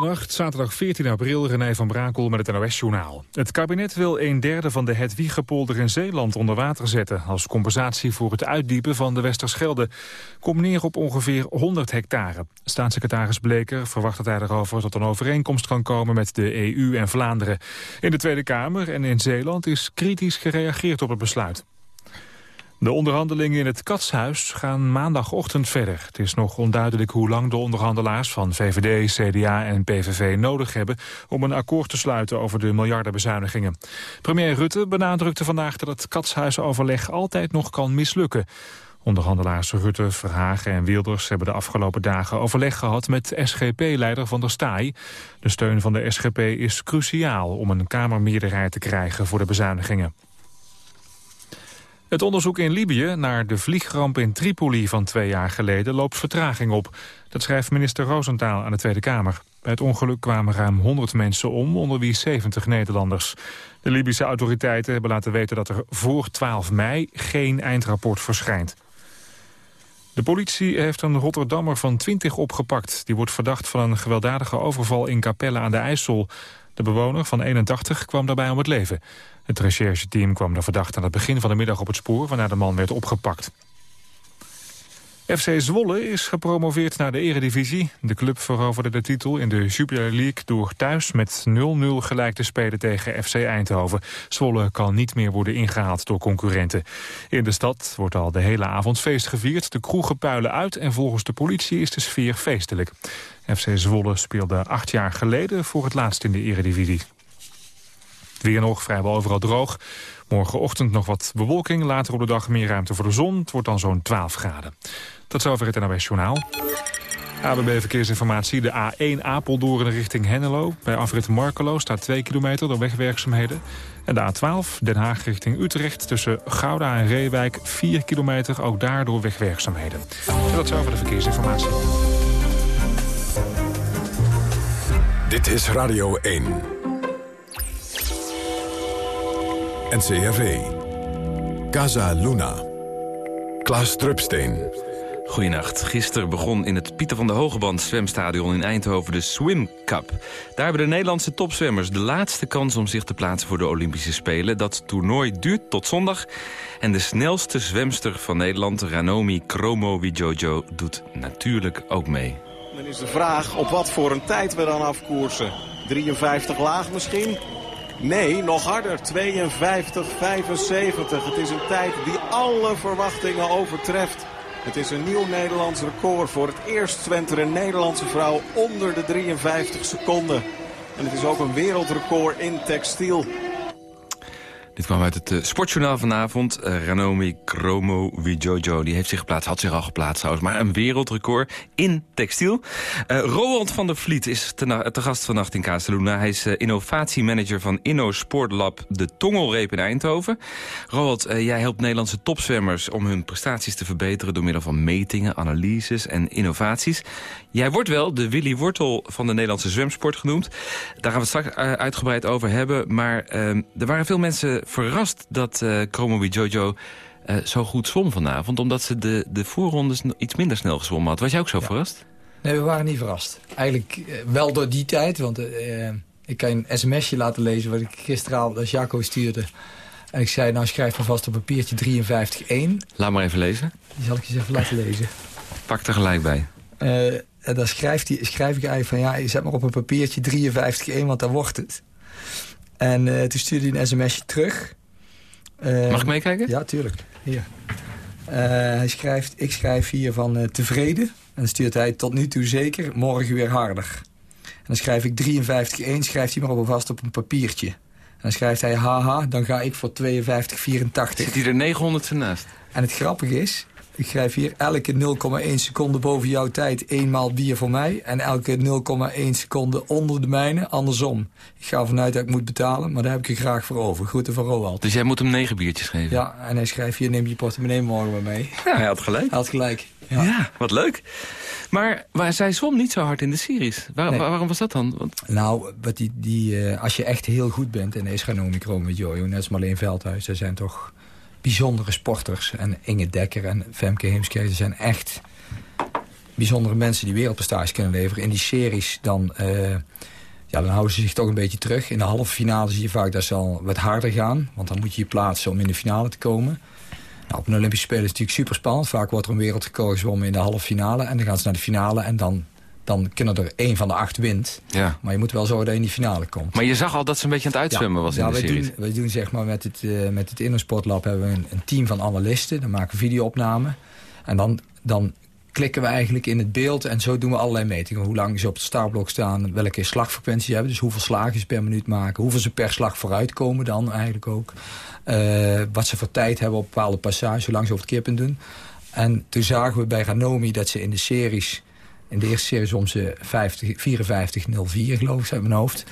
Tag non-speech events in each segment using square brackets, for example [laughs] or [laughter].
Nacht, zaterdag 14 april, René van Brakel met het NOS-journaal. Het kabinet wil een derde van de Hedwiegepolder in Zeeland onder water zetten... als compensatie voor het uitdiepen van de Westerschelde. Komt neer op ongeveer 100 hectare. Staatssecretaris Bleker verwacht dat hij erover tot een overeenkomst kan komen... met de EU en Vlaanderen. In de Tweede Kamer en in Zeeland is kritisch gereageerd op het besluit. De onderhandelingen in het Katshuis gaan maandagochtend verder. Het is nog onduidelijk hoe lang de onderhandelaars van VVD, CDA en PVV nodig hebben om een akkoord te sluiten over de miljardenbezuinigingen. Premier Rutte benadrukte vandaag dat het Katshuisoverleg altijd nog kan mislukken. Onderhandelaars Rutte, Verhagen en Wilders hebben de afgelopen dagen overleg gehad met SGP-leider Van der Staaij. De steun van de SGP is cruciaal om een kamermeerderheid te krijgen voor de bezuinigingen. Het onderzoek in Libië naar de vliegramp in Tripoli van twee jaar geleden loopt vertraging op. Dat schrijft minister Roosentaal aan de Tweede Kamer. Bij het ongeluk kwamen ruim 100 mensen om, onder wie 70 Nederlanders. De Libische autoriteiten hebben laten weten dat er voor 12 mei geen eindrapport verschijnt. De politie heeft een Rotterdammer van 20 opgepakt. Die wordt verdacht van een gewelddadige overval in Capelle aan de IJssel. De bewoner van 81 kwam daarbij om het leven. Het rechercheteam kwam de verdachte aan het begin van de middag op het spoor... waarna de man werd opgepakt. FC Zwolle is gepromoveerd naar de eredivisie. De club veroverde de titel in de Jupiler League door thuis met 0-0 gelijk te spelen tegen FC Eindhoven. Zwolle kan niet meer worden ingehaald door concurrenten. In de stad wordt al de hele avond feest gevierd. De kroegen puilen uit en volgens de politie is de sfeer feestelijk. FC Zwolle speelde acht jaar geleden voor het laatst in de eredivisie. Weer nog vrijwel overal droog. Morgenochtend nog wat bewolking, later op de dag meer ruimte voor de zon. Het wordt dan zo'n 12 graden. Tot zover het NOS Journaal. ABB Verkeersinformatie, de A1 Apeldoorn richting Hennelo. Bij afrit Markelo staat 2 kilometer door wegwerkzaamheden. En de A12 Den Haag richting Utrecht tussen Gouda en Reewijk 4 kilometer, ook daar door wegwerkzaamheden. Tot zover de verkeersinformatie. Dit is Radio 1. NCRV. Casa Luna. Klaas Drupsteen. Goedenacht. Gisteren begon in het Pieter van de Hogeband zwemstadion in Eindhoven de Swim Cup. Daar hebben de Nederlandse topzwemmers de laatste kans om zich te plaatsen voor de Olympische Spelen. Dat toernooi duurt tot zondag. En de snelste zwemster van Nederland, Ranomi Kromo Wijojo, doet natuurlijk ook mee. Dan is de vraag op wat voor een tijd we dan afkoersen. 53 laag misschien? Nee, nog harder. 52, 75. Het is een tijd die alle verwachtingen overtreft. Het is een nieuw Nederlands record. Voor het eerst zwemt er een Nederlandse vrouw onder de 53 seconden. En het is ook een wereldrecord in textiel. Dit kwam uit het uh, sportjournaal vanavond. Uh, Ranomi Kromo Wijojo, die heeft zich geplaatst, had zich al geplaatst trouwens. Maar een wereldrecord in textiel. Uh, Roland van der Vliet is te, gast vannacht in Casaluna. Hij is innovatiemanager van Inno Sportlab de Tongelreep in Eindhoven. Roland, jij helpt Nederlandse topzwemmers om hun prestaties te verbeteren... door middel van metingen, analyses en innovaties. Jij wordt wel de Willy Wortel van de Nederlandse zwemsport genoemd. Daar gaan we het straks uitgebreid over hebben. Maar er waren veel mensen verrast dat uh, Jojo uh, zo goed zwom vanavond. Omdat ze de, de voorrondes iets minder snel gezwommen had. Was jij ook zo verrast? Nee, we waren niet verrast. Eigenlijk uh, wel door die tijd. Want uh, ik kan een sms'je laten lezen wat ik gisteravond als Jaco stuurde. En ik zei, nou schrijf maar vast op papiertje 53-1. Laat maar even lezen. Die zal ik je eens even laten lezen. Pak er gelijk bij. en dan schrijft die, schrijf ik eigenlijk van, ja, zet maar op een papiertje 53-1, want dan wordt het. En uh, toen stuurde hij een sms'je terug. Uh, Mag ik meekijken? Ja, tuurlijk. Hier. Uh, hij schrijft, ik schrijf hier van uh, tevreden. En dan stuurt hij tot nu toe zeker, morgen weer harder. En dan schrijf ik 53-1, schrijft hij maar op vast op een papiertje. En dan schrijft hij, haha, dan ga ik voor 52-84. Zit hij er 900 naast? En het grappige is, ik schrijf hier elke 0,1 seconde boven jouw tijd eenmaal bier voor mij. En elke 0,1 seconde onder de mijne, andersom. Ik ga vanuit dat ik moet betalen, maar daar heb ik er graag voor over. Groeten van Roald. Dus jij moet hem negen biertjes geven? Ja, en hij schrijft hier, neem je portemonnee morgen maar mee. Ja, hij had gelijk. Hij had gelijk. Ja, ja wat leuk. Maar, maar zij zwom niet zo hard in de series. Waar, nee. Waarom was dat dan? Want... Nou, wat die, die, uh, als je echt heel goed bent... en is gaan met Jojo, net als Marleen Veldhuis... er zijn toch bijzondere sporters. En Inge Dekker en Femke Heemskerk zijn echt bijzondere mensen die wereldprestaties kunnen leveren. In die series dan, uh, ja, dan houden ze zich toch een beetje terug. In de halve finale zie je vaak dat ze al wat harder gaan. Want dan moet je je plaatsen om in de finale te komen. Nou, op een Olympische Spelen is het natuurlijk super spannend. Vaak wordt er een wereldrecord zwommen in de halve finale. En dan gaan ze naar de finale en dan dan kunnen er één van de acht wint. Ja. Maar je moet wel zorgen dat je in die finale komt. Maar je zag al dat ze een beetje aan het uitzwemmen was in de serie. Doen, wij doen zeg maar met het, uh, met het Innersportlab hebben we een, een, team van analisten. Dan maken we videoopnamen. En dan, dan klikken we eigenlijk in het beeld. En zo doen we allerlei metingen. Hoe lang ze op het startblok staan. Welke slagfrequentie hebben. Dus hoeveel slagen ze per minuut maken. Hoeveel ze per slag vooruitkomen dan eigenlijk ook. Uh, wat ze voor tijd hebben op bepaalde passages. Hoe lang ze over het keerpunt doen. En toen zagen we bij Ranomi dat ze in de series in de eerste serie soms 50, 54, 04 geloof ik, uit mijn hoofd.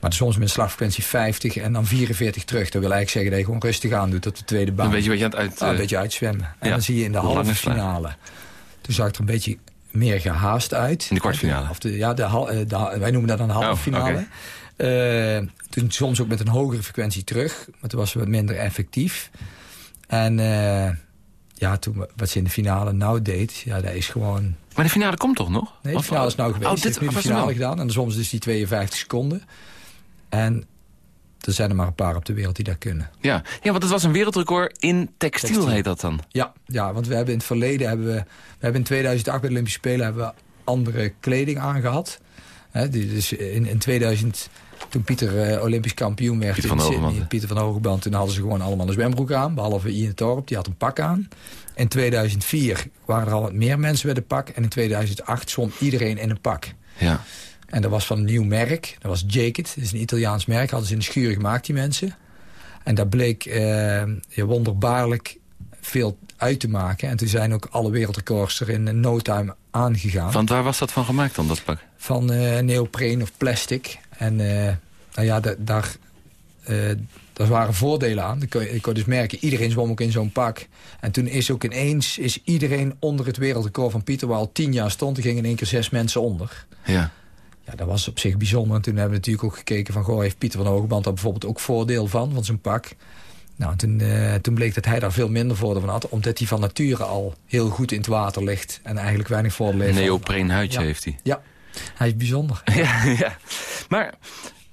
Maar soms met een slagfrequentie 50 en dan 44 terug. Dat wil eigenlijk zeggen dat je gewoon rustig aan doet tot de tweede baan. Een beetje wat je aan het uit... Ah, een beetje uitzwemmen. En dan zie je in de halve finale. Toen zag het er een beetje meer gehaast uit. In de kwartfinale? Of de, ja, de, eh, de, wij noemen dat de halve oh, finale. Uh, toen soms ook met een hogere frequentie terug. Maar toen was het wat minder effectief. En... Uh, ja, toen, wat ze in de finale nou deed, ja, dat is gewoon... Maar de finale komt toch nog? Nee, de finale is nou geweest. Oh, dit nu de finale gedaan. En soms dus die 52 seconden. En er zijn er maar een paar op de wereld die dat kunnen. Ja, ja want het was een wereldrecord in textiel, heet dat dan? Ja, ja, want we hebben in het verleden... Hebben we, we hebben in 2008 bij de Olympische Spelen hebben we andere kleding aangehad. He, dus in, in 2000 toen Pieter uh, Olympisch kampioen werd Pieter van Sydney, Pieter van Hogeband, toen hadden ze gewoon allemaal een zwembroek aan. Behalve Ian Torp, die had een pak aan. In 2004 waren er al wat meer mensen met een pak. En in 2008 zwom iedereen in een pak. Ja. En dat was van een nieuw merk. Dat was Jacket. Dat is een Italiaans merk. Hadden ze in de schuur gemaakt, die mensen. En daar bleek uh, wonderbaarlijk veel uit te maken. En toen zijn ook alle wereldrecords er in no time aangegaan. Van waar was dat van gemaakt dan, dat pak? Van uh, neopreen of plastic. En uh, nou ja, daar, uh, daar waren voordelen aan. Ik kon, kon dus merken, iedereen zwom ook in zo'n pak. En toen is ook ineens is iedereen onder het wereldrecord van Pieter... waar al tien jaar stond, er gingen in één keer zes mensen onder. Ja. Ja, dat was op zich bijzonder. En toen hebben we natuurlijk ook gekeken van... Goh, heeft Pieter van Hogeband daar bijvoorbeeld ook voordeel van, van zijn pak? Nou, toen, uh, toen bleek dat hij daar veel minder voordeel van had... omdat hij van nature al heel goed in het water ligt... en eigenlijk weinig voordeel heeft. Een neopreen huidje heeft hij. Ja, hij is bijzonder. [laughs] Ja, ja. Maar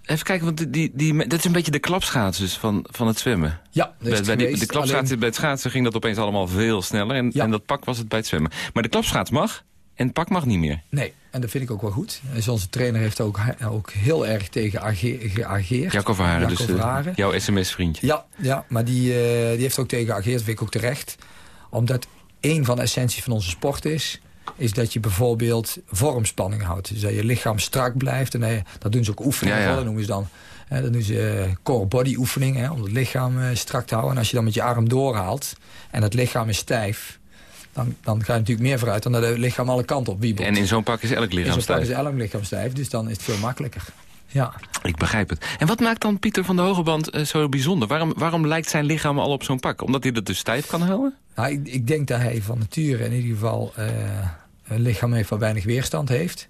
even kijken, want die, die, dat is een beetje de klapschaatsers van, van het zwemmen. Ja, bij, bij die, de klapschaatsen bij het schaatsen ging dat opeens allemaal veel sneller. En, en dat pak was het bij het zwemmen. Maar de klapschaats mag en het pak mag niet meer. Nee, en dat vind ik ook wel goed. Dus onze trainer heeft ook, ook heel erg tegen geageerd. Jacco Verharen, dus uh, jouw sms-vriendje. Ja, ja, maar die, uh, die heeft ook tegen geageerd, vind ik ook terecht. Omdat een van de essenties van onze sport is is dat je bijvoorbeeld vormspanning houdt. Dus dat je lichaam strak blijft. En dat, dat doen ze ook oefeningen ja, ja. Dat noemen ze dan. Hè, dat doen ze eh, core body oefening, hè, om het lichaam uh, strak te houden. En als je dan met je arm doorhaalt en het lichaam is stijf... Dan, dan ga je natuurlijk meer vooruit dan dat het lichaam alle kanten op wiebelt. En in zo'n pak is elk lichaam stijf. In zo'n pak is elk lichaam stijf, dus dan is het veel makkelijker. Ja. Ik begrijp het. En wat maakt dan Pieter van de Hogeband uh, zo bijzonder? Waarom, waarom lijkt zijn lichaam al op zo'n pak? Omdat hij dat dus stijf kan houden? Nou, ik, ik, denk dat hij van nature in ieder geval een lichaam heeft wat weinig weerstand heeft.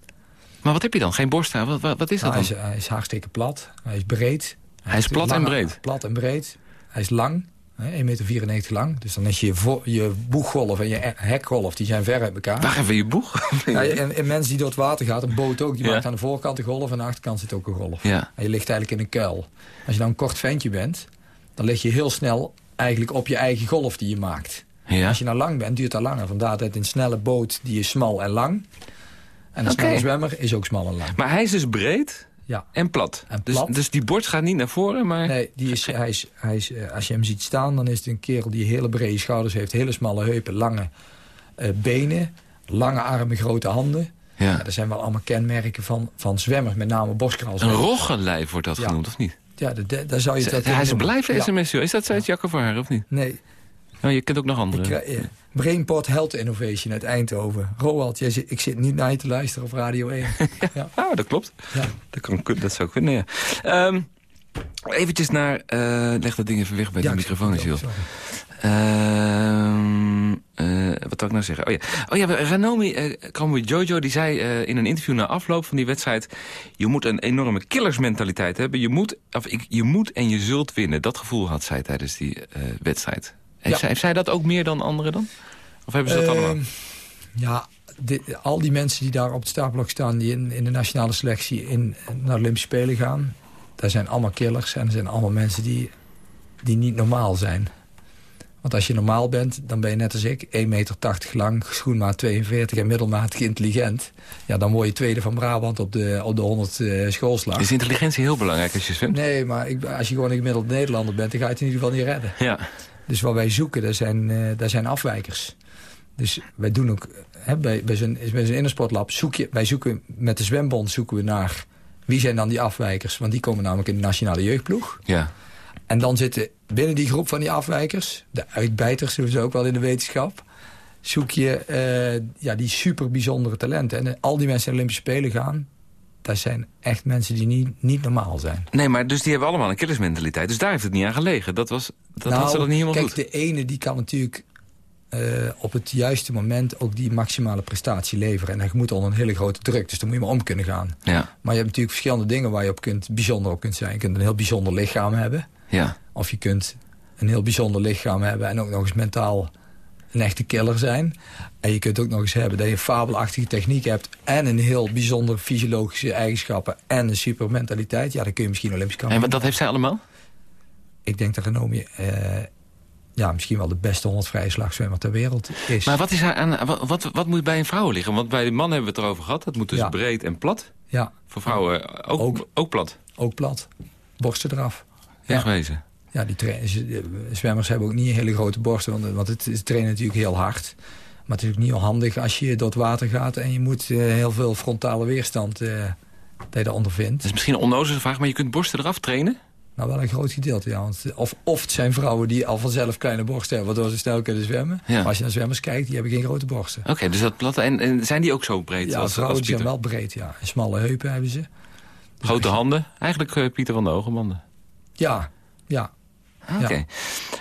Maar wat heb je dan? Geen borsthaar? Wat, wat, wat is dat nou, dan? Hij is, hij is hartstikke plat. Hij is breed. Hij, is plat en breed? Plat en breed. Hij is lang. 1,94 meter lang. Dus dan is je, je boeggolf en je hekgolf, die zijn ver uit elkaar. Waar even je boeg? [laughs] Ja, en, en, mensen die door het water gaat, een boot ook, die maakt aan de voorkant een golf en aan de achterkant zit ook een golf. Ja. En je ligt eigenlijk in een kuil. Als je dan een kort ventje bent, dan lig je heel snel eigenlijk op je eigen golf die je maakt. Ja. Als je nou lang bent, duurt dat langer. Vandaar dat een snelle boot, die is smal en lang. En een snelle zwemmer is ook smal en lang. Maar hij is dus breed ja. en plat. En dus- plat. Dus, dus, die borst gaat niet naar voren, maar... Nee, die is, hij is, hij is, eh, als je hem ziet staan, dan is het een kerel die hele brede schouders heeft. Hele smalle heupen, lange uh, benen, lange armen, grote handen. Ja. ja. dat zijn wel allemaal kenmerken van, van zwemmers, met name borstkrals. Een roggenlijf wordt dat ja. genoemd, of niet? Ja, daar zou je het Hij is blijven sms, Is dat zoiets Jacco voor haar, of niet? Nee. Oh, je kent ook nog andere. Ik, Brainport Health Innovation uit Eindhoven. Roald, jij zit, ik zit niet naar je te luisteren op Radio 1. [laughs] ja. Ah, dat klopt. Ja. Dat, kan, dat zou kunnen, ja. Um, eventjes naar... Uh, leg dat ding even weg bij ja, de microfoon, Gilles. Uh, uh, wat wil ik nou zeggen? Oh ja, oh ja Ranomi uh, Jojo die zei in een interview na afloop van die wedstrijd... je moet een enorme killersmentaliteit hebben. Je moet, of ik, je moet en je zult winnen. Dat gevoel had zij tijdens die wedstrijd. Heeft, zij, heeft zij dat ook meer dan anderen dan? Of hebben ze dat allemaal? Ja, al die mensen die daar op het startblok staan... die in, in de nationale selectie in, naar de Olympische Spelen gaan... daar zijn allemaal killers en er zijn allemaal mensen die, die niet normaal zijn. Want als je normaal bent, dan ben je net als ik... 1,80 meter lang, schoenmaat 42 en middelmatig intelligent. Ja, dan word je tweede van Brabant op de, op de 100 uh, schoolslag. Is intelligentie heel belangrijk als je zwemt? Nee, maar ik, als je gewoon een gemiddeld Nederlander bent... dan ga je het in ieder geval niet redden. Ja. Dus wat wij zoeken, dat zijn, uh, dat zijn afwijkers. Dus wij doen ook... Hè, bij, bij zo'n innersportlab zoek je... Wij zoeken met de zwembond zoeken we naar... Wie zijn dan die afwijkers? Want die komen namelijk in de nationale jeugdploeg. Ja. En dan zitten binnen die groep van die afwijkers... de uitbijters, zoals ze ook wel in de wetenschap... zoek je uh, ja, die super bijzondere talenten. En al die mensen naar de Olympische Spelen gaan... dat zijn echt mensen die niet, niet normaal zijn. Nee, maar dus die hebben allemaal een killersmentaliteit. Dus daar heeft het niet aan gelegen. Dat, was, dat nou, had ze dat niet helemaal kijk, goed. de ene die kan natuurlijk uh, op het juiste moment ook die maximale prestatie leveren. En hij moet onder een hele grote druk, dus daar moet je maar om kunnen gaan. Ja. Maar je hebt natuurlijk verschillende dingen waar je op kunt, bijzonder op kunt zijn. Je kunt een heel bijzonder lichaam hebben. Ja. Of je kunt een heel bijzonder lichaam hebben en ook nog eens mentaal een echte killer zijn. En je kunt ook nog eens hebben dat je een fabelachtige techniek hebt... en een heel bijzonder fysiologische eigenschappen en een supermentaliteit. Ja, dan kun je misschien Olympisch kampioen. En wat dat heeft zij allemaal? Ik denk dat Renomi uh, ja, misschien wel de beste 100 vrije slagzwemmer ter wereld is. Maar wat, is haar aan, wat, wat, wat moet bij een vrouw liggen? Want bij de man hebben we het erover gehad. Dat moet dus Ja. breed en plat. Ja, Voor vrouwen ook, ook. Ook. plat. ook plat. Borsten eraf. Ja. Wegwezen. Ja, die tra- ze- zwemmers hebben ook niet hele grote borsten, want, want het, ze trainen natuurlijk heel hard. Maar het is ook niet heel handig als je door het water gaat... en je moet eh, heel veel frontale weerstand eh dat je daaronder vindt. Dat is misschien een onnozele vraag, maar je kunt borsten eraf trainen? Nou, wel een groot gedeelte, ja. Want, of, of het zijn vrouwen die al vanzelf kleine borsten hebben... waardoor ze snel kunnen zwemmen. Ja. Maar als je naar zwemmers kijkt, die hebben geen grote borsten. Oké, dus dat platte. En, en zijn die ook zo breed Ja, als, vrouwen als die zijn wel breed, ja. En smalle heupen hebben ze. Dus Grote handen? Eigenlijk eh, Pieter van de Hogebanden. Ja, ja. Oké. Ja.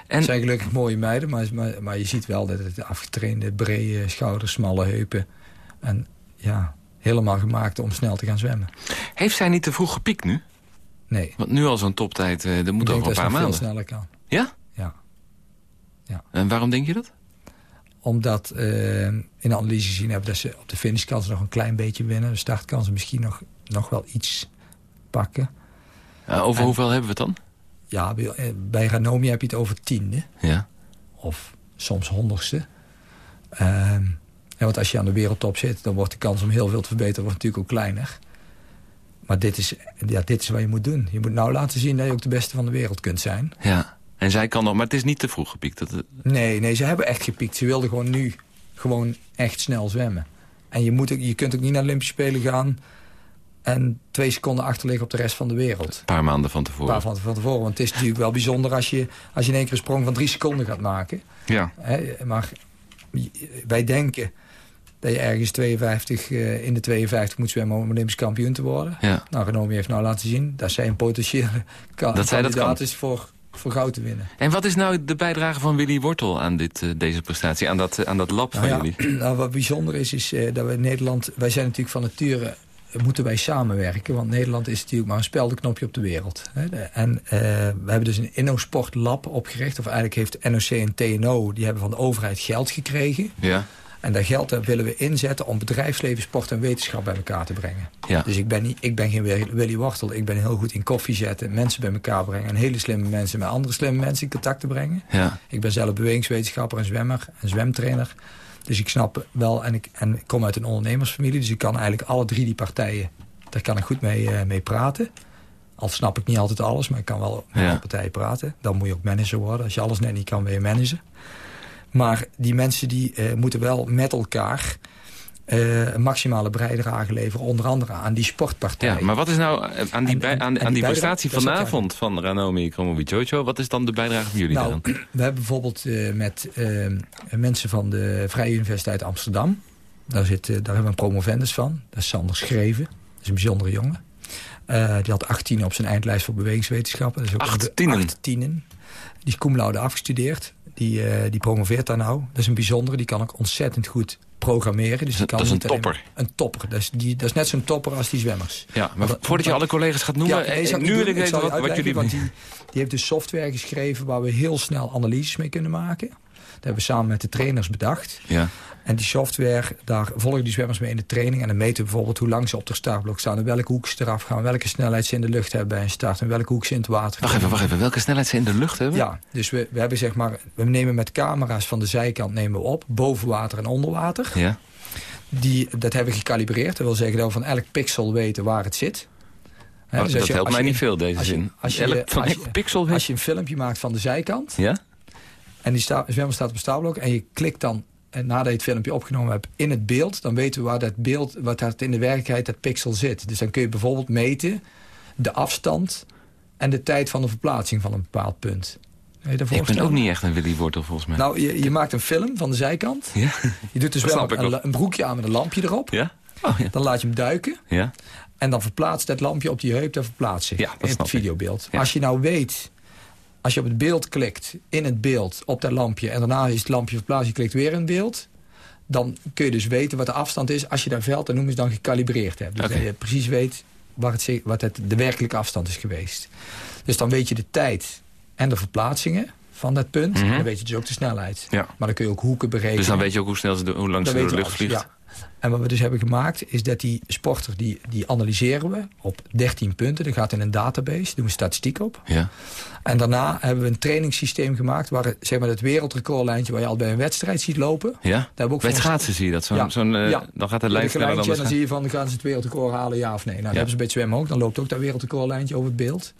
En Het zijn gelukkig mooie meiden, maar, maar, maar je ziet wel dat het afgetrainde, brede schouders, smalle heupen. En ja, helemaal gemaakt om snel te gaan zwemmen. heeft zij niet te vroeg gepiekt nu? Nee, Want nu al zo'n toptijd, eh dat ik moet over een paar maanden. sneller kan. Ja? Ja. En waarom denk je dat? Omdat eh, in de analyse gezien hebben dat ze op de finishkans nog een klein beetje winnen. De startkansen misschien nog, nog wel iets pakken. Over En- hoeveel hebben we het dan? Ja, bij, eh, bij Ranomi heb je het over tiende. Ja. Of soms honderdste. Ehm, ja, want als je aan de wereldtop zit, dan wordt de kans om heel veel te verbeteren wordt natuurlijk ook kleiner. Maar dit is, ja, dit is wat je moet doen. Je moet nou laten zien dat je ook de beste van de wereld kunt zijn. ja. En zij kan nog, maar het is niet te vroeg gepiekt. Dat, Nee, nee, ze hebben echt gepiekt. Ze wilden gewoon nu gewoon echt snel zwemmen. En je, moet ook, je kunt ook niet naar Olympische Spelen gaan... en twee seconden achterliggen op de rest van de wereld. een paar maanden van tevoren. Waar van, van tevoren. Want het is natuurlijk wel bijzonder als je, als je in één keer een sprong van drie seconden gaat maken. Ja. Maar wij denken dat je ergens 52, eh, in de 52 moet zwemmen om Olympisch kampioen te worden. ja. Nou, Renomi heeft nou laten zien dat zij een potentiële [laughs] ka- Dat zij dat kan. is voor, voor goud te winnen. En wat is nou de bijdrage van Willy Wortel aan dit, eh, deze prestatie? Aan dat, eh, aan dat lab van Nou jullie? ja, [clears throat] nou, wat bijzonder is, is dat we in Nederland... Wij zijn natuurlijk van nature... moeten wij samenwerken. Want Nederland is natuurlijk maar een speldenknopje op de wereld. En eh, we hebben dus een InnoSport Lab opgericht. Of eigenlijk heeft NOC en TNO... die hebben van de overheid geld gekregen. Ja. En dat geld dat willen we inzetten om bedrijfsleven, sport en wetenschap bij elkaar te brengen. Ja. Dus ik ben, niet, ik ben geen Willy- Wortel. Ik ben heel goed in koffie zetten, mensen bij elkaar brengen. En hele slimme mensen met andere slimme mensen in contact te brengen. Ja. Ik ben zelf bewegingswetenschapper en zwemmer en zwemtrainer. Dus ik snap wel, en ik, en ik kom uit een ondernemersfamilie... dus ik kan eigenlijk alle drie die partijen, daar kan ik goed mee, eh, mee praten. Al snap ik niet altijd alles, maar ik kan wel met Ja. alle partijen praten. Dan moet je ook manager worden. Als je alles net niet kan, ben je manager. Maar die mensen die eh, moeten wel met elkaar... eh, een maximale bijdrage leveren, onder andere aan die sportpartijen. ja, maar wat is nou eh, aan die, En- bij- en- aan, die prestatie vanavond van Ranomi Kromowidjojo... wat is dan de bijdrage van jullie Nou, dan? we hebben bijvoorbeeld eh, met eh, mensen van de Vrije Universiteit Amsterdam. Daar, zit, eh, daar hebben we een promovendus van. Dat is Sander Schreven. Dat is een bijzondere jongen. Eh, die had 18 op zijn eindlijst voor bewegingswetenschappen. Dat is ook Acht een- tienen? acht tienen. Die is cum laude afgestudeerd. Die, eh, die promoveert daar nou. Dat is een bijzondere. Die kan ook ontzettend goed programmeren. Dus die kan Dat is een topper. Een topper. Dat is, die, dat is net zo'n topper als die zwemmers. Ja, maar dat- voordat je alle collega's gaat noemen... Ja, nee, eh, nu wil ik wat, wat jullie... want die, die heeft dus software geschreven waar we heel snel analyses mee kunnen maken. Hebben we samen met de trainers bedacht. Ja. En die software, daar volgen die zwemmers mee in de training. En dan meten we bijvoorbeeld hoe lang ze op de startblok staan. En welke hoek ze eraf gaan. Welke snelheid ze in de lucht hebben bij een start. En welke hoek ze in het water Wacht even, wacht even. Welke snelheid ze in de lucht hebben? Ja, dus we, we hebben zeg maar... We nemen met camera's van de zijkant nemen we op. Boven water en onder water. Ja. Die, dat hebben we gecalibreerd. Dat wil zeggen dat we van elk pixel weten waar het zit. Hè, Oh, dus dat je- helpt mij niet veel, deze als je- zin. als je- als elk je- pixel Als je een filmpje maakt van de zijkant... Ja? En die zwemmer staat op een staalblok... en je klikt dan, en nadat je het filmpje opgenomen hebt, in het beeld... dan weten we waar dat beeld, wat dat in de werkelijkheid, dat pixel zit. Dus dan kun je bijvoorbeeld meten de afstand... en de tijd van de verplaatsing van een bepaald punt. Ik ben ook niet echt een Willy Wortel, volgens mij. Nou, je, je maakt een film van de zijkant. ja? Je doet dus wel een, een broekje aan met een lampje erop. Ja? Oh, ja. Dan laat je hem duiken. Ja? En dan verplaatst dat lampje op die heup, dat verplaatst zich Ja, dat in het videobeeld. Ja. Als je nou weet, als je op het beeld klikt, in het beeld, op dat lampje... en daarna is het lampje verplaatst, je klikt weer in het beeld... dan kun je dus weten wat de afstand is als je dat veld, dat noemen ze dan gecalibreerd hebt. Dus dat je precies weet waar het, wat het, de werkelijke afstand is geweest. Dus dan weet je de tijd en de verplaatsingen van dat punt. Mhm. En dan weet je dus ook de snelheid. Ja. Maar dan kun je ook hoeken berekenen. Dus dan weet je ook hoe snel ze, de- hoe lang ze door de lucht vliegt. ja. En wat we dus hebben gemaakt is dat die sporter, die, die analyseren we op 13 punten. Dat gaat in een database, doen we statistiek op. Ja. En daarna hebben we een trainingssysteem gemaakt... waar zeg maar, het wereldrecordlijntje waar je al bij een wedstrijd ziet lopen... Ja? Daar ook Bij het schaatsen zie je dat. Zo'n, Ja. zo'n, eh, Ja. Dan gaat lijn sneller dan lijntje de en dan zie je van, gaan ze het wereldrecord halen, ja of nee. Nou, dat hebben ze bij het zwemmen ook. Dan loopt ook dat wereldrecordlijntje over het beeld.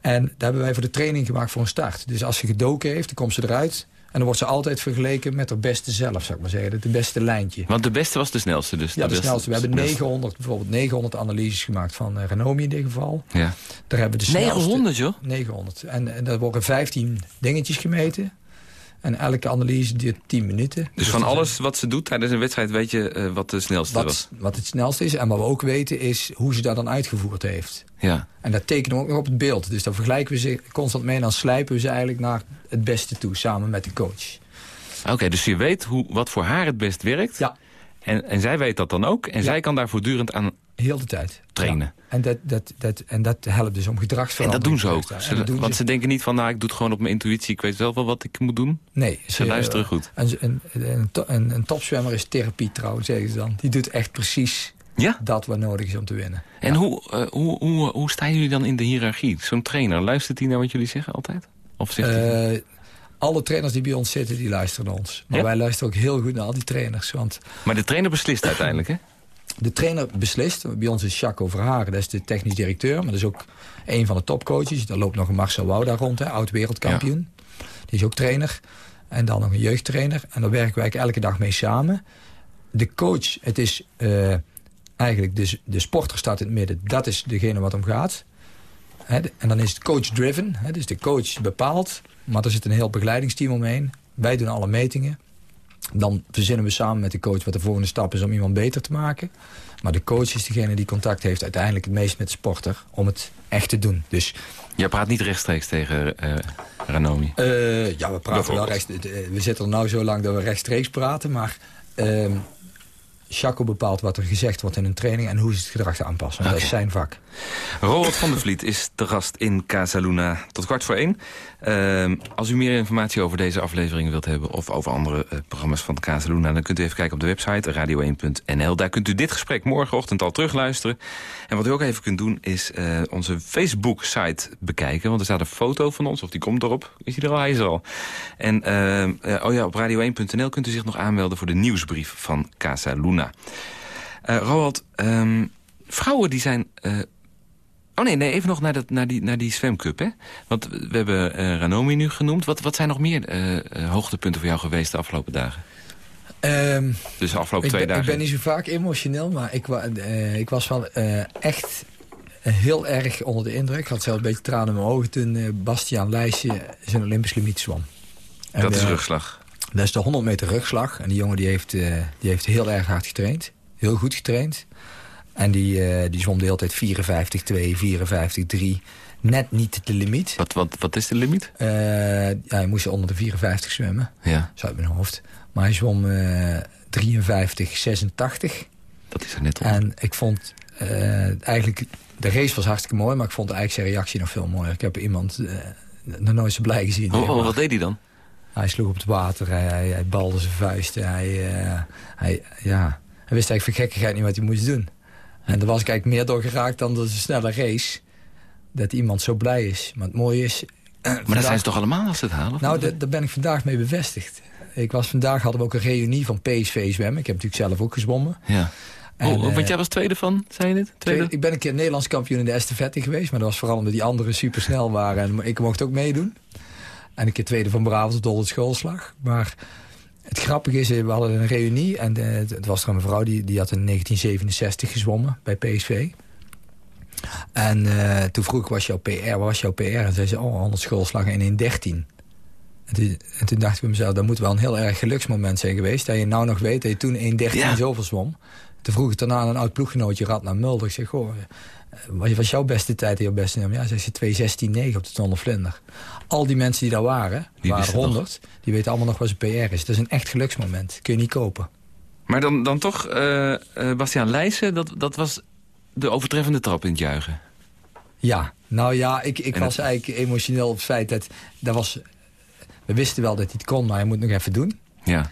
En daar hebben wij voor de training gemaakt voor een start. Dus als ze gedoken heeft, dan komt ze eruit... en dan wordt ze altijd vergeleken met haar beste zelf, zou ik maar zeggen. Het beste lijntje. Want de beste was de snelste dus. Ja, de snelste. We hebben de beste. 900, bijvoorbeeld 900 analyses gemaakt van uh, Renomi in dit geval. Ja. Daar hebben we de snelste... 900 joh? 900. En, en daar worden 15 dingetjes gemeten. En elke analyse duurt 10 minuten. Dus van alles wat ze doet tijdens een wedstrijd weet je eh, wat de snelste was. Wat, wat het snelste is. En wat we ook weten is hoe ze dat dan uitgevoerd heeft. Ja. En dat tekenen we ook nog op het beeld. Dus dan vergelijken we ze constant mee. En dan slijpen we ze eigenlijk naar het beste toe. Samen met de coach. Oké, dus je weet hoe, wat voor haar het best werkt. Ja, En, en zij weet dat dan ook. En zij kan daar voortdurend aan... heel de tijd. Trainen. Ja. En, dat, dat, dat, en dat helpt dus om En gedragsverandering dat doen ze ook. Ze- En doen want ze- ze denken niet van, nou, ik doe het gewoon op mijn intuïtie. Ik weet zelf wel wat ik moet doen. Nee, Ze luisteren goed. Een, een, een, to- een, een topzwemmer is therapie trouwens, zeggen ze dan. Die doet echt precies Ja? dat wat nodig is om te winnen. En hoe, eh, hoe, hoe, hoe staan jullie dan in de hiërarchie? Zo'n trainer, luistert hij naar wat jullie zeggen altijd? Of zegt hij... Eh, alle trainers die bij ons zitten, die luisteren naar ons. Maar Ja? wij luisteren ook heel goed naar al die trainers. Want Maar de trainer beslist uiteindelijk, hè? De trainer beslist. Bij ons is Jaco Verharen, dat is de technisch directeur. Maar dat is ook een van de topcoaches. Daar loopt nog een Marcel Wouda rond, hè, oud wereldkampioen. Die is ook trainer. En dan nog een jeugdtrainer. En daar werken wij elke dag mee samen. De coach, het is eh, eigenlijk de, de sporter staat in het midden. Dat is degene wat om gaat. Hè, en dan is het coach-driven. hè, Dus de coach bepaalt. Maar er zit een heel begeleidingsteam omheen. Wij doen alle metingen. Dan verzinnen we samen met de coach wat de volgende stap is om iemand beter te maken. Maar de coach is degene die contact heeft uiteindelijk het meest met de sporter om het echt te doen. Dus Jij praat niet rechtstreeks tegen eh Ranomi. eh, ja, we praten wel Bijvoorbeeld. rechts. eh, We zitten er nou zo lang dat we rechtstreeks praten, maar ehm Jaco bepaalt wat er gezegd wordt in een training en hoe ze het gedrag aanpassen. Want Dat is zijn vak. Roald van der Vliet is te gast in Casa Luna tot kwart voor één. Ehm, als u meer informatie over deze aflevering wilt hebben... of over andere eh, programma's van Casa Luna... dan kunt u even kijken op de website radio1.nl. Daar kunt u dit gesprek morgenochtend al terugluisteren. En wat u ook even kunt doen is eh, onze Facebook-site bekijken. Want er staat een foto van ons, of die komt erop. Is die er al? Hij is er al. En ehm, eh, oh ja, op radio1.nl kunt u zich nog aanmelden... voor de nieuwsbrief van Casa Luna. Eh Roald, ehm, vrouwen die zijn... eh, Oh nee, nee even nog naar, dat, naar, die, naar die zwemcup, hè? Want we hebben eh Ranomi nu genoemd. Wat, wat zijn nog meer hoogtepunten voor jou geweest de afgelopen dagen? Ehm, Dus de afgelopen ik, twee ben, ik dagen. ben niet zo vaak emotioneel, maar ik, wa, ik was wel echt heel erg onder de indruk. Ik had zelf een beetje tranen in mijn ogen toen Bastiaan Leijsje zijn Olympisch limiet zwom. En, dat is rugslag. Dat is de 100 meter rugslag. En die jongen die heeft, eh, die heeft heel erg hard getraind. Heel goed getraind. En die, eh, die zwom de hele tijd 54-2, 54-3. Net niet de limiet. Wat, wat, wat is de limiet? Eh, ja, hij moest onder de 54 zwemmen. Ja, Zo uit mijn hoofd. Maar hij zwom eh 53, 86. dat is er net op. En ik vond eigenlijk... De race was hartstikke mooi, maar ik vond eigenlijk zijn reactie nog veel mooier. Ik heb iemand nog nooit zo blij gezien. Oh, oh, wat deed hij dan? Hij sloeg op het water, hij, hij, hij balde zijn vuisten. Hij, uh, hij, ja, hij wist eigenlijk voor gekkigheid niet wat hij moest doen. En daar was ik eigenlijk meer door geraakt dan door een snelle race. Dat iemand zo blij is. Maar het mooie is... maar vandaag... dat zijn ze toch allemaal als ze het halen? Nou, daar ben ik vandaag mee bevestigd. Ik was vandaag hadden we ook een reunie van PSV zwemmen. Ik heb natuurlijk zelf ook gezwommen. Ja. En, oh, want jij was tweede van, zei je dit? Tweede? Ik ben een keer Nederlands kampioen in de estafette geweest. Maar dat was vooral omdat die anderen super snel waren. En ik mocht ook meedoen. En een keer tweede van Brabant op de schoolslag. Maar het grappige is, we hadden een reunie. En het was er een mevrouw die, die had in 1967 gezwommen bij PSV. En uh, toen vroeg ik, was jouw PR? Waar was jouw PR? En zei ze, oh, 100 schoolslag in 1.13. En, en toen dacht ik bij mezelf, dat moet wel een heel erg geluksmoment zijn geweest. Dat je nou nog weet dat je toen 1.13 ja. zoveel zwom. Toen vroeg ik daarna een oud ploeggenootje, Radna Mulder. Ik zeg, goh, eh, wat was jouw beste tijd en jouw beste nummer? Ja, zei ze 2.16.9 op de Tonne Vlinder. Al die mensen die daar waren, die waren 100, die weten allemaal nog wat een PR is. Dat is een echt geluksmoment. Kun je niet kopen. Maar dan, dan toch, uh, uh, Bastiaan Leijsen, dat, dat was de overtreffende trap in het juichen. Ja, nou ja, ik, ik was eigenlijk emotioneel op het feit dat... dat was, we wisten wel dat hij het kon, maar hij moet nog even doen. Ja.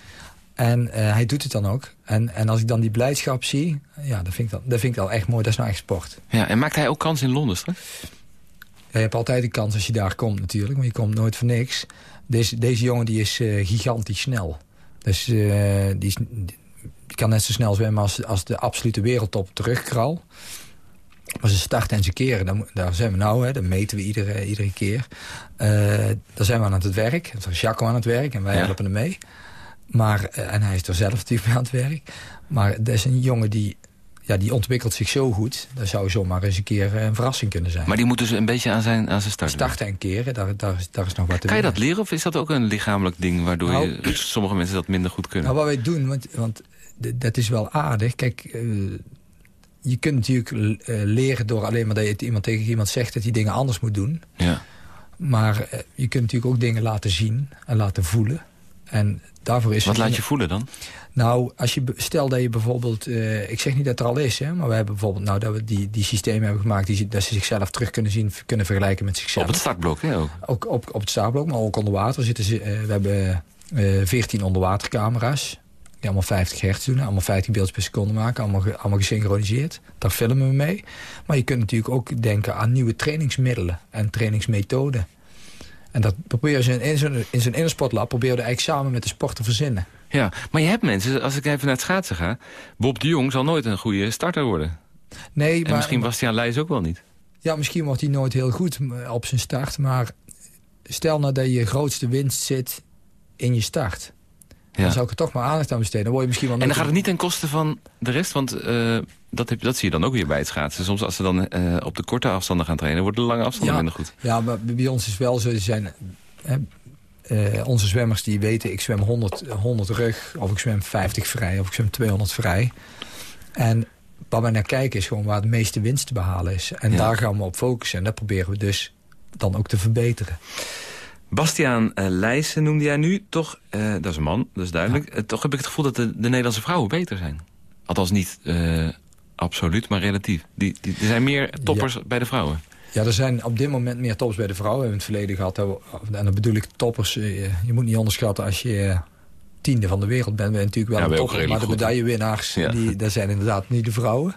En uh, hij doet het dan ook. En, en als ik dan die blijdschap zie, ja, dat vind ik, dan, dat vind ik wel echt mooi. Dat is nou echt sport. Ja, en maakt hij ook kans in Londen straks? Ja, je hebt altijd een kans als je daar komt natuurlijk, maar je komt nooit voor niks. Deze, deze jongen die is uh, gigantisch snel. Dus uh, die, is, die kan net zo snel zwemmen als, als de absolute wereldtop terugkral. Maar ze starten en ze keren, daar, daar zijn we nou, hè, dat meten we iedere, iedere keer. Daar zijn we aan het werk, daar is Jacco aan het werk en wij ja. helpen hem mee. Maar, en hij is er zelf natuurlijk mee aan het werk. Maar dat is een jongen die ja, die ontwikkelt zich zo goed. Dat zou zomaar eens een keer een verrassing kunnen zijn. Maar die moeten ze een beetje aan zijn, aan zijn start Starten en keren, daar, daar, daar is nog wat te Kan je dat leren of is dat ook een lichamelijk ding... waardoor nou, je, sommige mensen dat minder goed kunnen? Nou, wat wij doen, want, want dat is wel aardig. Kijk, uh, je kunt natuurlijk uh, leren door alleen maar dat je iemand tegen iemand zegt... dat hij dingen anders moet doen. Ja. Maar uh, je kunt natuurlijk ook dingen laten zien en laten voelen. En daarvoor is Wat laat je voelen dan? Nou, als je, stel dat je bijvoorbeeld... Uh, ik zeg niet dat er al is, hè, maar we hebben bijvoorbeeld... Nou, dat we die, die systemen hebben gemaakt... Die, dat ze zichzelf terug kunnen zien, kunnen vergelijken met zichzelf. Op het startblok, hè? Ook, ook op, op het startblok, maar ook onder water zitten ze... Uh, we hebben uh, 14 onderwatercamera's. Die allemaal 50 hertz doen. Allemaal 15 beelden per seconde maken. Allemaal, allemaal gesynchroniseerd. Daar filmen we mee. Maar je kunt natuurlijk ook denken aan nieuwe trainingsmiddelen. En trainingsmethoden. En dat proberen ze in zo'n in zo'n innersportlab... proberen we eigenlijk samen met de sport te verzinnen. Ja, maar je hebt mensen, als ik even naar het schaatsen ga... Bob de Jong zal nooit een goede starter worden. Nee, en misschien Bastiaan Leijs ook wel niet. Ja, misschien wordt hij nooit heel goed op zijn start. Maar stel nou dat je grootste winst zit in je start. Ja. Dan zou ik er toch maar aandacht aan besteden. Dan word je misschien wel en dan gaat het niet ten koste van de rest? Want uh, dat, heb, dat zie je dan ook weer bij het schaatsen. Soms als ze dan uh, op de korte afstanden gaan trainen... worden de lange afstanden ja, minder goed. Ja, maar bij ons is wel zo... Zijn, hè, uh, onze zwemmers die weten... ik zwem 100, 100 rug, of ik zwem 50 vrij... of ik zwem 200 vrij. En waar we naar kijken is gewoon waar de meeste winst te behalen is. En ja. daar gaan we op focussen. En dat proberen we dus dan ook te verbeteren. Bastiaan uh, Leijsen noemde jij nu. Toch, uh, dat is een man, dat is duidelijk. Ja. toch heb ik het gevoel dat de, de Nederlandse vrouwen beter zijn. Althans niet absoluut, maar relatief. Die, die, er zijn meer toppers ja. bij de vrouwen. Ja, er zijn op dit moment meer toppers bij de vrouwen. We hebben in het verleden gehad. En dan bedoel ik toppers. Je moet niet onderschatten als je tiende van de wereld bent. Ben je natuurlijk wel ja, een topper. Maar de medaillewinnaars, ja. die, dat zijn inderdaad niet de vrouwen.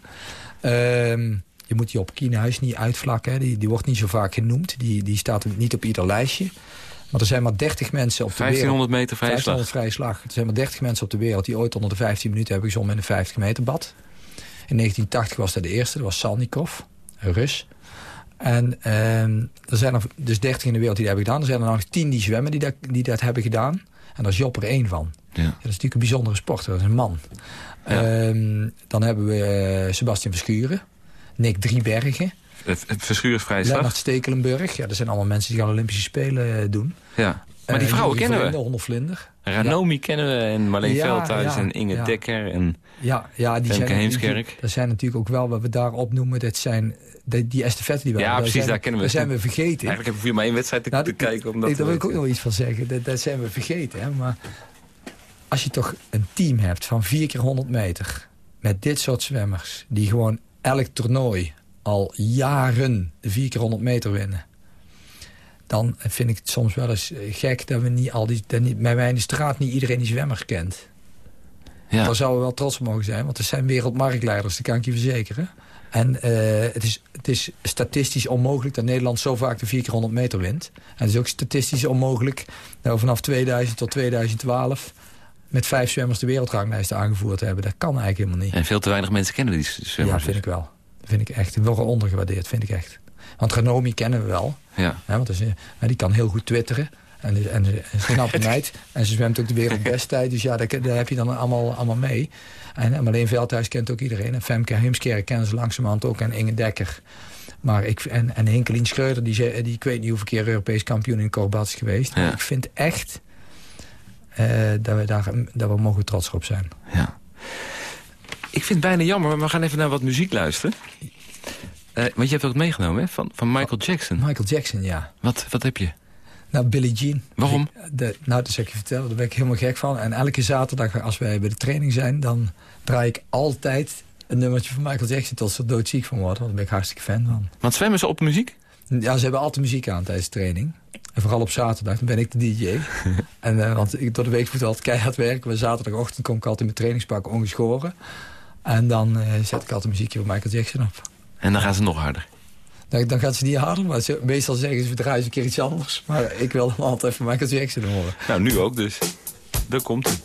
Um, [laughs] je moet die op Kienhuis niet uitvlakken. Die, die wordt niet zo vaak genoemd. Die, die staat niet op ieder lijstje. Maar er zijn maar 30 mensen op de 1500 wereld. meter vrije 1500 slag. Er zijn maar 30 mensen op de wereld die ooit onder de 15 minuten hebben gezongen in een 50 meter bad. In 1980 was dat de eerste. Dat was Salnikov, een Rus. En um, er zijn er dus 30 in de wereld die dat hebben gedaan. Er zijn er nog 10 die zwemmen die dat, die dat hebben gedaan. En daar is Job er één van. Ja. Ja, dat is natuurlijk een bijzondere sporter. Dat is een man. Ja. Um, dan hebben we uh, Sebastian Verschuren. Nick Driebergen. Verschuren vrij slag. Lennart Stekelenburg. Ja, dat zijn allemaal mensen die gaan Olympische Spelen doen. Ja. Maar die vrouwen uh, kennen we. 100 Vlinder. Ranomi ja. kennen we. En Marleen ja, Veldhuis ja, en Inge ja. Dekker. En ja, ja, die Femke zijn Heemskerk. Dat zijn natuurlijk ook wel wat we daar opnoemen. Dat zijn die, die estafette die we Ja, hebben. precies, daar, daar kennen we. Dat zijn we vergeten. Eigenlijk hebben we hier maar één wedstrijd te, nou, te kijken. Omdat ik, daar wil ik ook nog iets van zeggen. Dat, dat zijn we vergeten. Hè? Maar als je toch een team hebt van 4 keer 100 meter... met dit soort zwemmers... die gewoon elk toernooi al jaren de 4 keer 100 meter winnen... dan vind ik het soms wel eens gek dat we niet al die... Dat niet, bij mij in de straat niet iedereen die zwemmer kent. Ja. Daar zouden we wel trots op mogen zijn, want er zijn wereldmarktleiders, dat kan ik je verzekeren. En uh, het, is, het is statistisch onmogelijk dat Nederland zo vaak de 4 keer 100 meter wint. En het is ook statistisch onmogelijk dat we vanaf 2000 tot 2012 met vijf zwemmers de wereldranglijst aangevoerd hebben. Dat kan eigenlijk helemaal niet. En veel te weinig mensen kennen die zwemmers. Ja, vind ik wel. Dat vind ik echt. Worden ondergewaardeerd, vind ik echt. Want Renomi kennen we wel. Ja. ja want is, die kan heel goed twitteren. En, en, en ze knappe [laughs] meid. En ze zwemt ook de wereldbesttijd. Dus ja, daar, daar, heb je dan allemaal, allemaal mee. En Marleen Veldhuis kent ook iedereen. En Femke Heemskerk kennen ze langzamerhand ook. En Inge Dekker. Maar ik, en, en Hinkelien Schreuder, die, die, ik weet niet hoeveel keer Europees kampioen in Korbat is geweest. Ik vind echt dat, we daar, dat we mogen trots op zijn. Ja. Ik vind het bijna jammer, maar we gaan even naar wat muziek luisteren. Uh, want je hebt ook meegenomen hè? Van, van Michael Jackson. Michael Jackson, ja. Wat, wat heb je? Nou, Billie Jean. Waarom? De, nou, dat zal ik je vertellen. Daar ben ik helemaal gek van. En elke zaterdag als wij bij de training zijn... dan draai ik altijd een nummertje van Michael Jackson... tot ze doodziek van worden. Want daar ben ik hartstikke fan van. Want zwemmen ze op muziek? Ja, ze hebben altijd muziek aan tijdens de training. En vooral op zaterdag, dan ben ik de DJ. [laughs] en, uh, want ik, door de week moet altijd keihard werken. Maar zaterdagochtend kom ik altijd in mijn trainingspak ongeschoren. En dan uh, zet ik altijd muziekje van Michael Jackson op. En dan gaan ze nog harder? Dan, dan gaan ze niet harder, maar ze, meestal zeggen ze... we draaien eens een keer iets anders. Maar ik wil dan altijd van Michael Jackson horen. Nou, nu ook dus. Daar komt hij.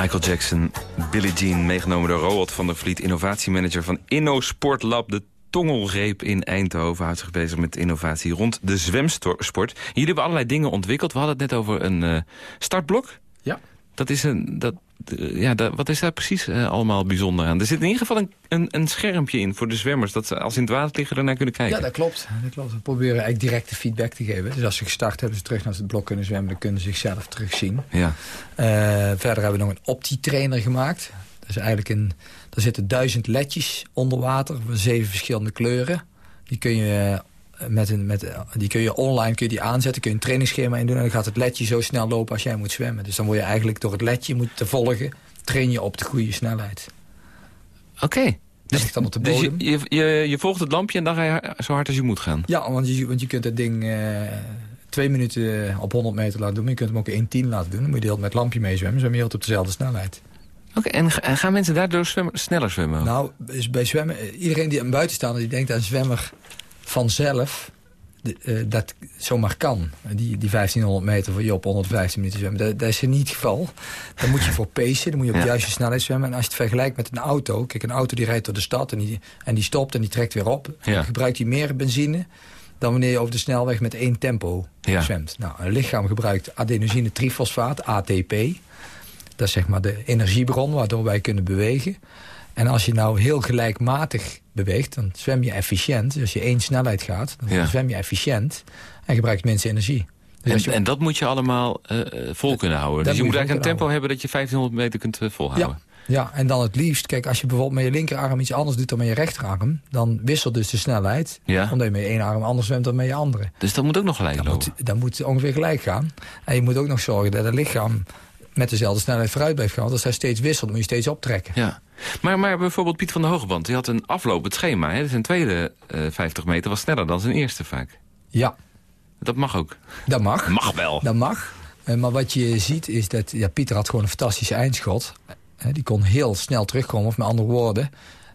Michael Jackson, Billie Jean, meegenomen door Roald van der Vliet... innovatiemanager van InnoSport Lab, de Tongelreep in Eindhoven. Houdt zich bezig met innovatie rond de zwemsport. Jullie hebben allerlei dingen ontwikkeld. We hadden het net over een uh, startblok. Ja. Dat is een, dat, ja, wat is daar precies uh, allemaal bijzonder aan? Er zit in ieder geval een, een, een, schermpje in voor de zwemmers... dat ze als in het water liggen ernaar kunnen kijken. Ja, dat klopt. dat klopt. We proberen eigenlijk directe feedback te geven. Dus als ze gestart hebben, ze terug naar het blok kunnen zwemmen... dan kunnen ze zichzelf terugzien. Ja. Uh, verder hebben we nog een optietrainer gemaakt. Dat is eigenlijk een... Daar zitten duizend ledjes onder water... van zeven verschillende kleuren. Die kun je met een, met, die kun je online kun je die aanzetten, kun je een trainingsschema in doen... en dan gaat het ledje zo snel lopen als jij moet zwemmen. Dus dan word je eigenlijk door het ledje moet te volgen... train je op de goede snelheid. Oké. Okay. Dus, dan op de bodem. dus je, je, je, volgt het lampje en dan ga je zo hard als je moet gaan? Ja, want je, want je kunt dat ding uh, twee minuten op 100 meter laten doen... maar je kunt hem ook in 10 laten doen. Dan moet je heel met het lampje mee zwemmen. zwem je heel op dezelfde snelheid. Oké, en, en, gaan mensen daardoor zwemmen, sneller zwemmen? Nou, bij zwemmen... Iedereen die een buitenstaander die denkt aan zwemmer vanzelf uh, dat zomaar kan. Die, die 1500 meter voor je op 115 minuten zwemmen. Dat, dat, is niet het geval. Dan moet je voor pacen, dan moet je op de juiste snelheid zwemmen. En als je het vergelijkt met een auto... Kijk, een auto die rijdt door de stad en die, en die stopt en die trekt weer op. Dan gebruikt hij meer benzine dan wanneer je over de snelweg met één tempo zwemt. Nou, een lichaam gebruikt adenosine trifosfaat, ATP. Dat is zeg maar de energiebron waardoor wij kunnen bewegen. En als je nou heel gelijkmatig beweegt, dan zwem je efficiënt. Dus als je één snelheid gaat, dan zwem je efficiënt en gebruikt minste energie. Dus en, en, dat moet je allemaal uh, vol kunnen houden. dus je moet eigenlijk een tempo hebben dat je 1500 meter kunt uh, volhouden. Ja. Ja, en dan het liefst, kijk, als je bijvoorbeeld met je linkerarm iets anders doet dan met je rechterarm, dan wisselt dus de snelheid. Ja. Omdat je met je ene arm anders zwemt dan met je andere. Dus dat moet ook nog gelijk dat lopen? Moet, dat moet ongeveer gelijk gaan. En je moet ook nog zorgen dat het lichaam met dezelfde snelheid vooruit blijft gaan. als hij steeds wisselt, moet je steeds optrekken. Ja. Maar, maar bijvoorbeeld Piet van der Hogeband, die had een aflopend schema. Hè? Zijn tweede uh, eh, 50 meter was sneller dan zijn eerste vaak. Ja. Dat mag ook. Dat mag. Mag wel. Dat mag. Uh, maar wat je ziet is dat ja, Pieter had gewoon een fantastische eindschot. Uh, die kon heel snel terugkomen. Of met andere woorden,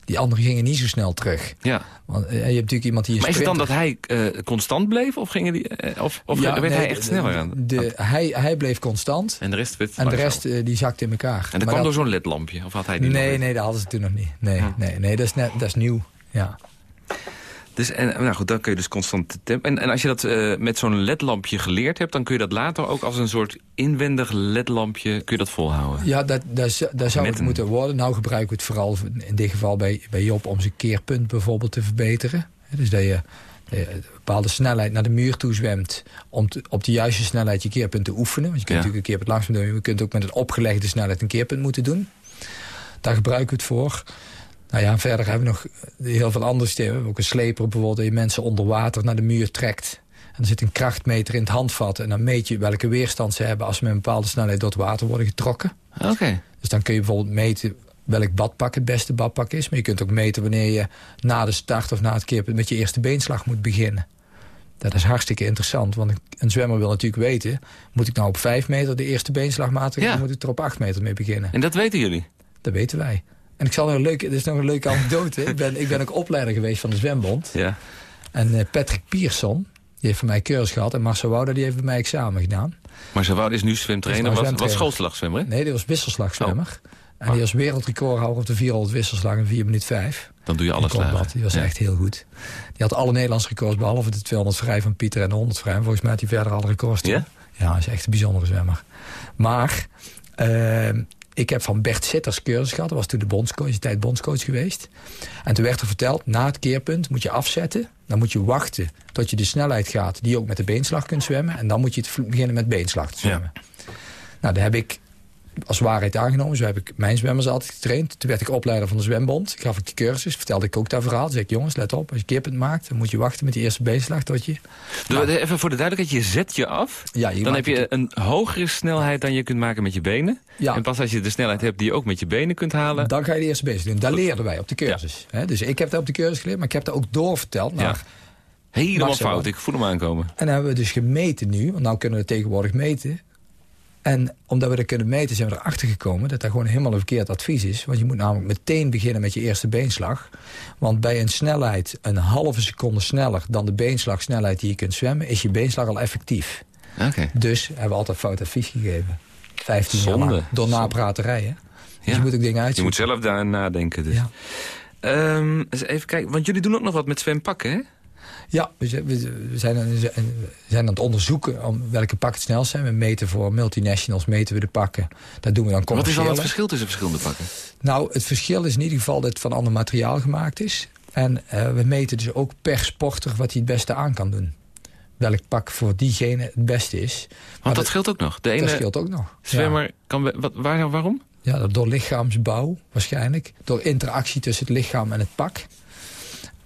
die anderen gingen niet zo snel terug. Ja. Want, uh, je hebt natuurlijk iemand die... Maar is het dan dat hij uh, constant bleef? Of, gingen die, uh, of, of ja, werd nee, hij echt sneller aan? De, hij, hij bleef constant. En de rest, werd en de rest die zakte in elkaar. En dat kwam dat, door zo'n ledlampje? Of had hij die Nee, nee, dat hadden ze toen nog niet. Nee, nee, nee dat, is net, dat is nieuw. Ja. Dus, en, nou goed, dan kun je dus constant tempo. En, en als je dat uh, met zo'n ledlampje geleerd hebt... dan kun je dat later ook als een soort inwendig ledlampje kun je dat volhouden. Ja, dat, dat, dat zou het moeten worden. Nou gebruiken we het vooral in dit geval bij, bij Job... om zijn keerpunt bijvoorbeeld te verbeteren. Dus dat je, een bepaalde snelheid naar de muur toe zwemt... om te, op de juiste snelheid je keerpunt te oefenen. Want je kunt natuurlijk een keerpunt langzaam doen... maar je kunt ook met een opgelegde snelheid een keerpunt moeten doen. Daar gebruiken we het voor... Nou ja, verder hebben we nog heel veel andere systemen. We hebben ook een sleper bijvoorbeeld, dat je mensen onder water naar de muur trekt. En er zit een krachtmeter in het handvat. En dan meet je welke weerstand ze hebben als ze met een bepaalde snelheid door het water worden getrokken. Oké. Dus dan kun je bijvoorbeeld meten welk badpak het beste badpak is. Maar je kunt ook meten wanneer je na de start of na het keerpunt met je eerste beenslag moet beginnen. Dat is hartstikke interessant, want een zwemmer wil natuurlijk weten... moet ik nou op 5 meter de eerste beenslag maken... Ja. of moet ik er op 8 meter mee beginnen? En dat weten jullie? Dat weten wij. En ik zal nog een leuke, dit is nog een leuke anekdote. ik, ben, ik ben ook opleider geweest van de zwembond. Ja. En uh, Patrick Pierson, die heeft van mij cursus gehad. En Marcel Wouda, die heeft bij mij examen gedaan. Marcel Wouda is nu zwemtrainer. Was, was schoolslagzwemmer, Nee, die was wisselslagzwemmer. Oh. En die was wereldrecordhouder op de 400 wisselslag in 4 minuten 5. Dan doe je alles slagen. Die was echt heel goed. Die had alle Nederlandse records, behalve de 200 vrij van Pieter en de 100 vrij. volgens mij had hij verder alle records. Ja? Ja, is echt een bijzondere zwemmer. Maar... Uh, ik heb van Bert Sitters cursus gehad. Dat was toen de bondscoach, de tijd bondscoach geweest. En toen werd er verteld, na het keerpunt moet je afzetten. Dan moet je wachten tot je de snelheid gaat die je ook met de beenslag kunt zwemmen. En dan moet je beginnen met beenslag te zwemmen. Nou, daar heb ik als waarheid aangenomen. Zo heb ik mijn zwemmers altijd getraind. Toen werd ik opleider van de zwembond. Gaf ik die cursus, vertelde ik ook dat verhaal. Zeg ik, jongens, let op, als je keerpunt maakt... dan moet je wachten met die eerste beenslag tot je... Nou, even voor de duidelijkheid, je zet je af. Ja, je dan heb je een hogere snelheid dan je kunt maken met je benen. Ja. En pas als je de snelheid hebt die je ook met je benen kunt halen... Dan ga je de eerste beenslag doen. Daar leerden wij op de cursus. dus ik heb dat op de cursus geleerd, maar ik heb dat ook doorverteld naar... Helemaal fout, ik voel hem aankomen. En dan hebben we dus gemeten nu, want nou kunnen we tegenwoordig meten... En omdat we dat kunnen meten zijn we erachter gekomen... dat dat gewoon helemaal een verkeerd advies is. Want je moet namelijk meteen beginnen met je eerste beenslag. Want bij een snelheid een halve seconde sneller... dan de beenslagsnelheid die je kunt zwemmen... is je beenslag al effectief. Okay. Dus hebben we altijd fout advies gegeven. 15 jaar Zonde. lang. Door napraterij, hè? Dus je moet ook dingen Je uitzoeken. moet zelf daar nadenken dus. Ja. Ehm, eens even kijken, want jullie doen ook nog wat met zwempakken, hè? Ja, we zijn, aan, zijn aan het onderzoeken om welke pakken het snelst zijn. We meten voor multinationals, meten we de pakken. Dat doen we dan Wat is dan commercieel. het verschil tussen verschillende pakken? Nou, het verschil is in ieder geval dat het van ander materiaal gemaakt is. En eh, we meten dus ook per sporter wat hij het beste aan kan doen. Welk pak voor diegene het beste is. Want Maar dat scheelt ook nog. De ene Dat scheelt ook nog. zwemmer kan... we- Wat, waar, waarom? Ja, door lichaamsbouw waarschijnlijk. Door interactie tussen het lichaam en het pak.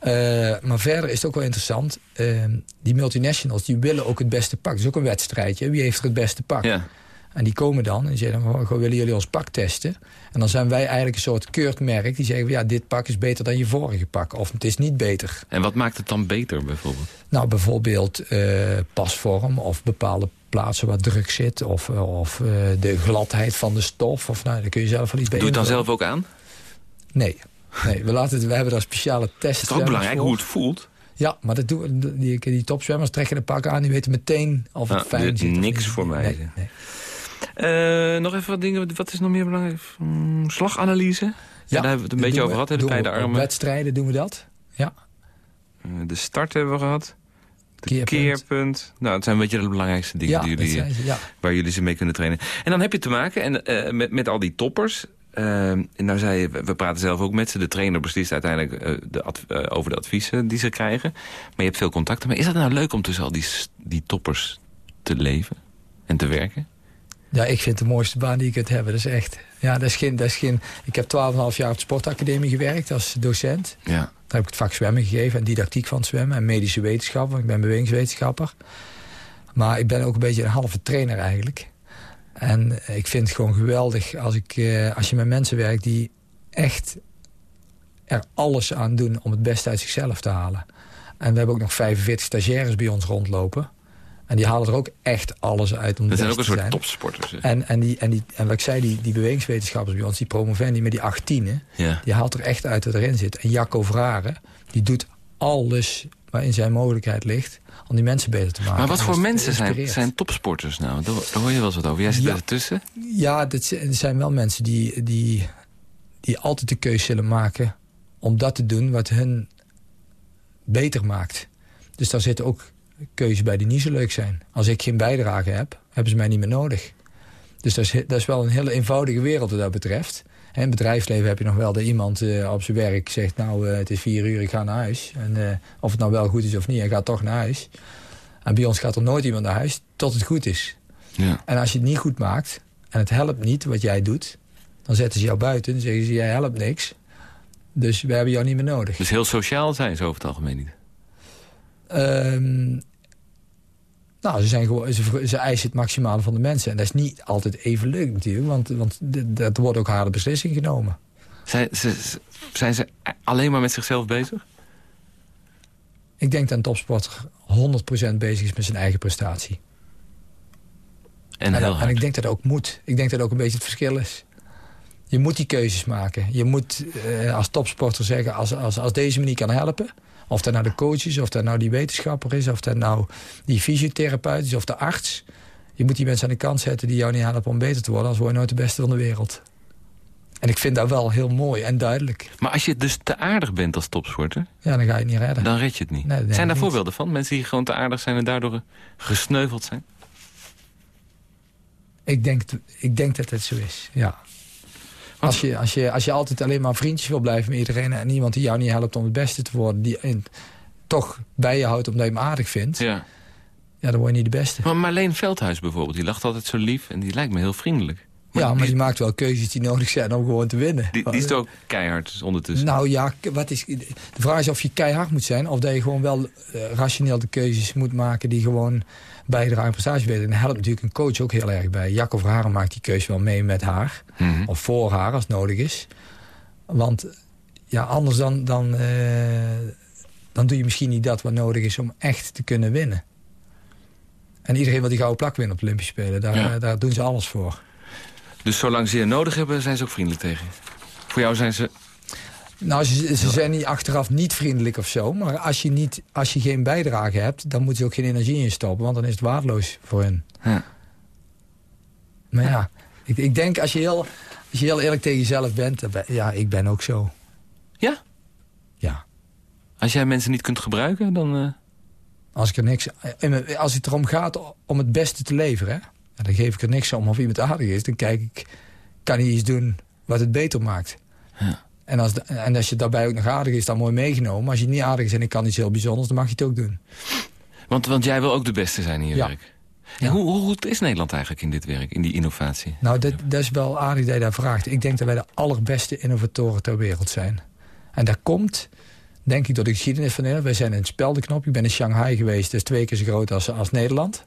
Eh, maar verder is het ook wel interessant. eh, die multinationals die willen ook het beste pak. Het is ook een wedstrijdje. Wie heeft er het beste pak? Ja. En die komen dan en zeggen, dan, "Goh, willen jullie ons pak testen? En dan zijn wij eigenlijk een soort keurmerk. Die zeggen, ja, dit pak is beter dan je vorige pak. Of het is niet beter. En wat maakt het dan beter bijvoorbeeld? Nou, bijvoorbeeld eh, pasvorm of bepaalde plaatsen waar druk zit. Of, of eh, de gladheid van de stof. Of, nou, daar kun je zelf wel iets bij Doe je het dan zelf ook aan? Nee. Nee, we, laten het, we hebben daar speciale tests. Het is ook belangrijk hoe het voelt. Ja, maar dat doen, die, die topzwemmers trekken de pak aan. Die weten meteen of het Ah, fijn zit. niks voor mij. Nee, nee. Eh, nog even wat dingen. Wat is nog meer belangrijk? Hmm, slaganalyse? Ja, daar hebben we het een beetje over gehad. hè, De op armen. wedstrijden doen we dat. Ja. Eh, de start hebben we gehad. De Keerpunt. keerpunt. Nou, het zijn een beetje de belangrijkste dingen Ja, die jullie, zijn ze, ja. waar jullie ze mee kunnen trainen. En dan heb je te maken en, eh, met, met al die toppers. Eh, en nou zei je, we- praten zelf ook met ze. De trainer beslist uiteindelijk eh, de eh, over de adviezen die ze krijgen. Maar je hebt veel contacten. Maar is dat nou leuk om tussen al die, die toppers te leven en te werken? Ja, ik vind het de mooiste baan die ik kunt hebben. Dat is echt. Ja, dat is geen, dat is geen, ik heb 12,5 jaar op de sportacademie gewerkt als docent. Ja. Daar heb ik het vak zwemmen gegeven en didactiek van het zwemmen. En medische wetenschap, want ik ben bewegingswetenschapper. Maar ik ben ook een beetje een halve trainer eigenlijk. En ik vind het gewoon geweldig als, ik, eh, als je met mensen werkt die echt er alles aan doen om het beste uit zichzelf te halen. En we hebben ook nog 45 stagiaires bij ons rondlopen. En die halen er ook echt alles uit om Dat zijn ook een soort zijn. topsporters. hè? En, en, die, en, die, en wat ik zei, die, die bewegingswetenschappers bij ons, die promovendi met die 18, Ja. die haalt er echt uit wat erin zit. En Jacco Vraren, die doet alles wat in zijn mogelijkheid ligt om die mensen beter te maken. Maar wat voor mensen zijn, zijn topsporters nou? Daar, daar hoor je wel eens wat over. Jij zit Ja. ertussen. Ja, dat er zijn wel mensen die, die, die altijd de keuze zullen maken om dat te doen wat hun beter maakt. Dus daar zitten ook keuzes bij die niet zo leuk zijn. Als ik geen bijdrage heb, hebben ze mij niet meer nodig. Dus dat is, dat is wel een hele eenvoudige wereld wat dat betreft. In het bedrijfsleven heb je nog wel dat iemand eh, op zijn werk zegt... nou, eh, het is vier uur, ik ga naar huis. En eh, of het nou wel goed is of niet, hij gaat toch naar huis. En bij ons gaat er nooit iemand naar huis tot het goed is. Ja. En als je het niet goed maakt en het helpt niet wat jij doet... dan zetten ze jou buiten en zeggen ze, jij helpt niks. Dus we hebben jou niet meer nodig. Dus heel sociaal zijn ze over het algemeen niet. Ehm, nou, ze, zijn gewoon, ze, ze eisen het maximale van de mensen. En dat is niet altijd even leuk natuurlijk, want, want d- er wordt ook harde beslissingen genomen. Zijn ze, zijn ze alleen maar met zichzelf bezig? Ik denk dat een topsporter 100% bezig is met zijn eigen prestatie. En, en, en ik denk dat dat ook moet. Ik denk dat dat ook een beetje het verschil is. Je moet die keuzes maken. Je moet eh, als topsporter zeggen, als, als, als deze me niet kan helpen... of dat nou de coach is, of dat nou die wetenschapper is... of dat nou die fysiotherapeut is, of de arts... je moet die mensen aan de kant zetten die jou niet helpen om beter te worden... als word je nooit de beste van de wereld. En ik vind dat wel heel mooi en duidelijk. Maar als je dus te aardig bent als topsporter, Ja, dan ga je het niet redden. dan red je het niet. Nee, zijn daar niet. voorbeelden van? Mensen die gewoon te aardig zijn en daardoor gesneuveld zijn? Ik denk, ik denk dat het zo is, ja. Als je, als, je, als je altijd alleen maar vriendjes wil blijven met iedereen... en iemand die jou niet helpt om het beste te worden... die en, toch bij je houdt omdat je hem aardig vindt... Ja. ja, dan word je niet de beste. Maar Marleen Veldhuis bijvoorbeeld, die lacht altijd zo lief en die lijkt me heel vriendelijk. ja, maar die, die maakt wel keuzes die nodig zijn om gewoon te winnen. die, die is toch ook keihard ondertussen. Nou ja, wat is, de vraag is of je keihard moet zijn... of dat je gewoon wel eh, rationeel de keuzes moet maken... die gewoon bijdragen aan prestatie En daar helpt natuurlijk een coach ook heel erg bij. Jacob Verharen maakt die keuze wel mee met haar. Mhm. Of voor haar als het nodig is. Want ja, anders dan, dan, eh, dan doe je misschien niet dat wat nodig is... om echt te kunnen winnen. En iedereen wil die gouden plak winnen op de Olympische Spelen. Daar, Ja. eh, daar doen ze alles voor. Dus zolang ze je nodig hebben, zijn ze ook vriendelijk tegen je. Voor jou zijn ze... Nou, ze, ze zijn niet achteraf niet vriendelijk of zo. Maar als je, niet, als je geen bijdrage hebt, dan moeten ze ook geen energie in stoppen. Want dan is het waardeloos voor hen. Ja. Maar ja, Ik, ik denk, als je, heel, als je heel eerlijk tegen jezelf bent... ben- ja, ik ben ook zo. Ja? Ja. Als jij mensen niet kunt gebruiken, dan... eh, Als, ik er niks, als het erom gaat om het beste te leveren... Hè, dan geef ik er niks om of iemand aardig is. Dan kijk ik, kan hij iets doen wat het beter maakt. Ja. En, als, de- en als je daarbij ook nog aardig is, dan mooi meegenomen. Maar als je niet aardig is en ik kan iets heel bijzonders... dan mag je het ook doen. want, want jij wil ook de beste zijn in je Ja. werk. En hoe, hoe goed is Nederland eigenlijk in dit werk, in die innovatie? Nou, dat, dat is wel aardig dat je daar vraagt. Ik denk dat wij de allerbeste innovatoren ter wereld zijn. En dat komt, denk ik, door de geschiedenis van Nederland. Wij zijn een speldenknop. Ik ben in Shanghai geweest. Dat is twee keer zo groot als, als Nederland.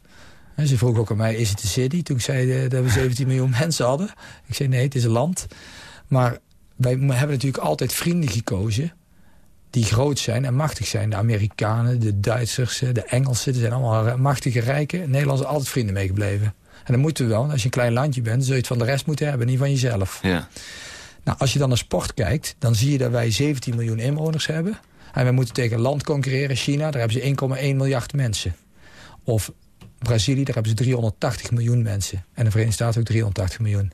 En ze vroeg ook aan mij, is het een city? Toen ik zei eh, dat we [laughs] 17 miljoen mensen hadden. Ik zei, nee, het is een land. Maar wij hebben natuurlijk altijd vrienden gekozen... die groot zijn en machtig zijn. De Amerikanen, de Duitsers, eh, de Engelsen. Er zijn allemaal machtige rijken. Nederland is altijd vrienden meegebleven. En dat moeten we wel. Als je een klein landje bent, zul je het van de rest moeten hebben. Niet van jezelf. Ja. Nou, als je dan naar sport kijkt, dan zie je dat wij 17 miljoen inwoners hebben. En wij moeten tegen een land concurreren, China, daar hebben ze 1,1 miljard mensen. Of Brazilië, daar hebben ze 380 miljoen mensen. En de Verenigde Staten ook 380 miljoen.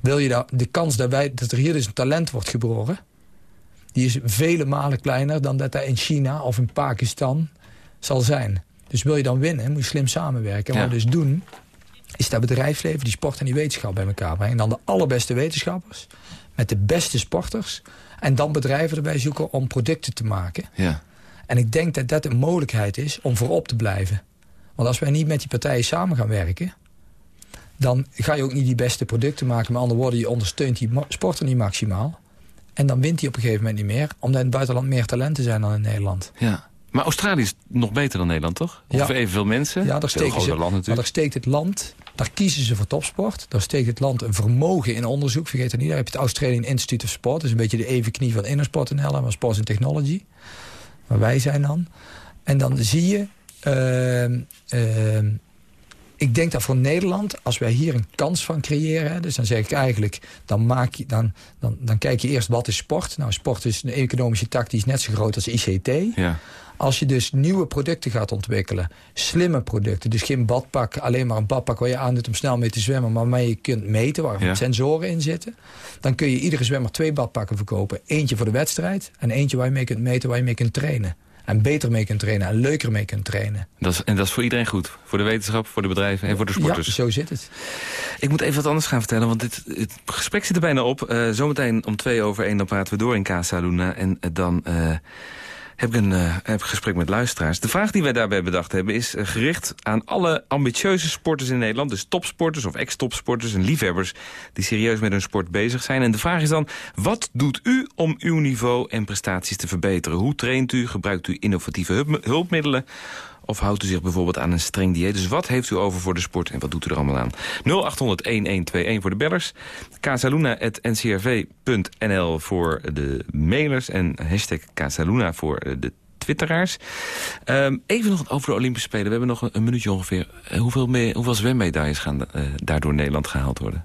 Wil je dat, de kans dat, wij, dat er hier dus een talent wordt geboren... die is vele malen kleiner dan dat dat in China of in Pakistan zal zijn. Dus wil je dan winnen, moet je slim samenwerken. En wat Ja. we dus doen, is dat bedrijfsleven die sport en die wetenschap bij elkaar brengen. En dan de allerbeste wetenschappers met de beste sporters. En dan bedrijven erbij zoeken om producten te maken. ja. En ik denk dat dat een mogelijkheid is om voorop te blijven. Want als wij niet met die partijen samen gaan werken... dan ga je ook niet die beste producten maken. Met andere woorden, je ondersteunt die sporter niet maximaal. En dan wint hij op een gegeven moment niet meer... omdat in het buitenland meer talenten zijn dan in Nederland. ja. Maar Australië is nog beter dan Nederland, toch? Ja. Ongeveer evenveel mensen. Ja, daar steken ze, land maar natuurlijk. daar steekt het land, daar kiezen ze voor topsport. Daar steekt het land een vermogen in onderzoek. Vergeet het niet, daar heb je het Australian Institute of Sport. Dat is een beetje de evenknie van Innersport en Hellen, maar Sports and Technology. Waar wij zijn dan. En dan zie je... ehm, ehm, ik denk dat voor Nederland, als wij hier een kans van creëren... Dus dan zeg ik eigenlijk, dan, maak je, dan, dan, dan kijk je eerst wat is sport. Nou, sport is een economische tak die is net zo groot als ICT. Ja. Als je dus nieuwe producten gaat ontwikkelen, slimme producten... dus geen badpak, alleen maar een badpak waar je aan doet om snel mee te zwemmen... maar waarmee je kunt meten, waar Ja. sensoren in zitten... dan kun je iedere zwemmer twee badpakken verkopen. Eentje voor de wedstrijd en eentje waar je mee kunt meten, waar je mee kunt trainen. En beter mee kunt trainen en leuker mee kunt trainen. Dat is, en dat is voor iedereen goed. Voor de wetenschap, voor de bedrijven en voor de sporters. Ja, zo zit het. Ik moet even wat anders gaan vertellen, want dit, het gesprek zit er bijna op. Eh, zometeen om twee over één dan praten we door in Casa Luna. En eh, dan eh, heb ik een eh, heb een gesprek met luisteraars. De vraag die wij daarbij bedacht hebben is eh, gericht aan alle ambitieuze sporters in Nederland. Dus topsporters of ex-topsporters en liefhebbers die serieus met hun sport bezig zijn. En de vraag is dan, wat doet u om uw niveau en prestaties te verbeteren? Hoe traint u? Gebruikt u innovatieve hulp- hulpmiddelen? Of houdt u zich bijvoorbeeld aan een streng dieet? Dus wat heeft u over voor de sport en wat doet u er allemaal aan? 0800-1121 voor de bellers. casaluna.ncrv.nl voor de mailers. En hashtag Casaluna voor eh, de twitteraars. Ehm, even nog over de Olympische Spelen. We hebben nog een, een minuutje ongeveer. Eh, hoeveel, me- hoeveel zwemmedailles gaan eh, daardoor Nederland gehaald worden?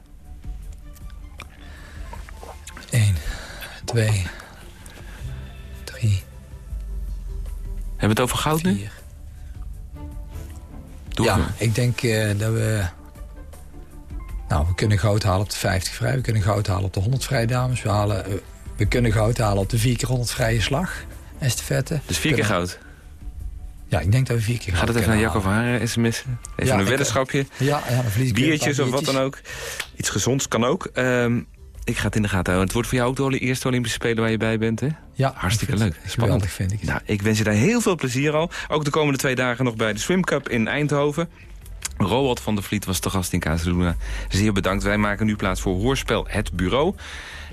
Eén, twee, drie, Hebben we het over goud nu? Doe ja, ik denk eh, dat we... Nou, we kunnen goud halen op de 50 vrij. We kunnen goud halen op de 100 vrij dames. We, halen, eh, we kunnen goud halen op de 4 keer 100 vrije slag. Estafette. Dus vier keer goud. Ja, ik denk dat we vier keer Gaat het even naar Jacco van Haren sms'en? Even Ja, een weddenschapje? Ja, ja, dan verlies ik Biertjes of wat dan ook. Iets gezonds kan ook. Ehm, ik ga het in de gaten houden. Het wordt voor jou ook de eerste Olympische Spelen waar je bij bent, hè? Ja, Hartstikke leuk. Spannend. Vind ik. Nou, ik wens je daar heel veel plezier al. Ook de komende twee dagen nog bij de Swim Cup in Eindhoven. Roald van der Vliet was te gast in Casaluna. Zeer bedankt. Wij maken nu plaats voor Hoorspel Het Bureau.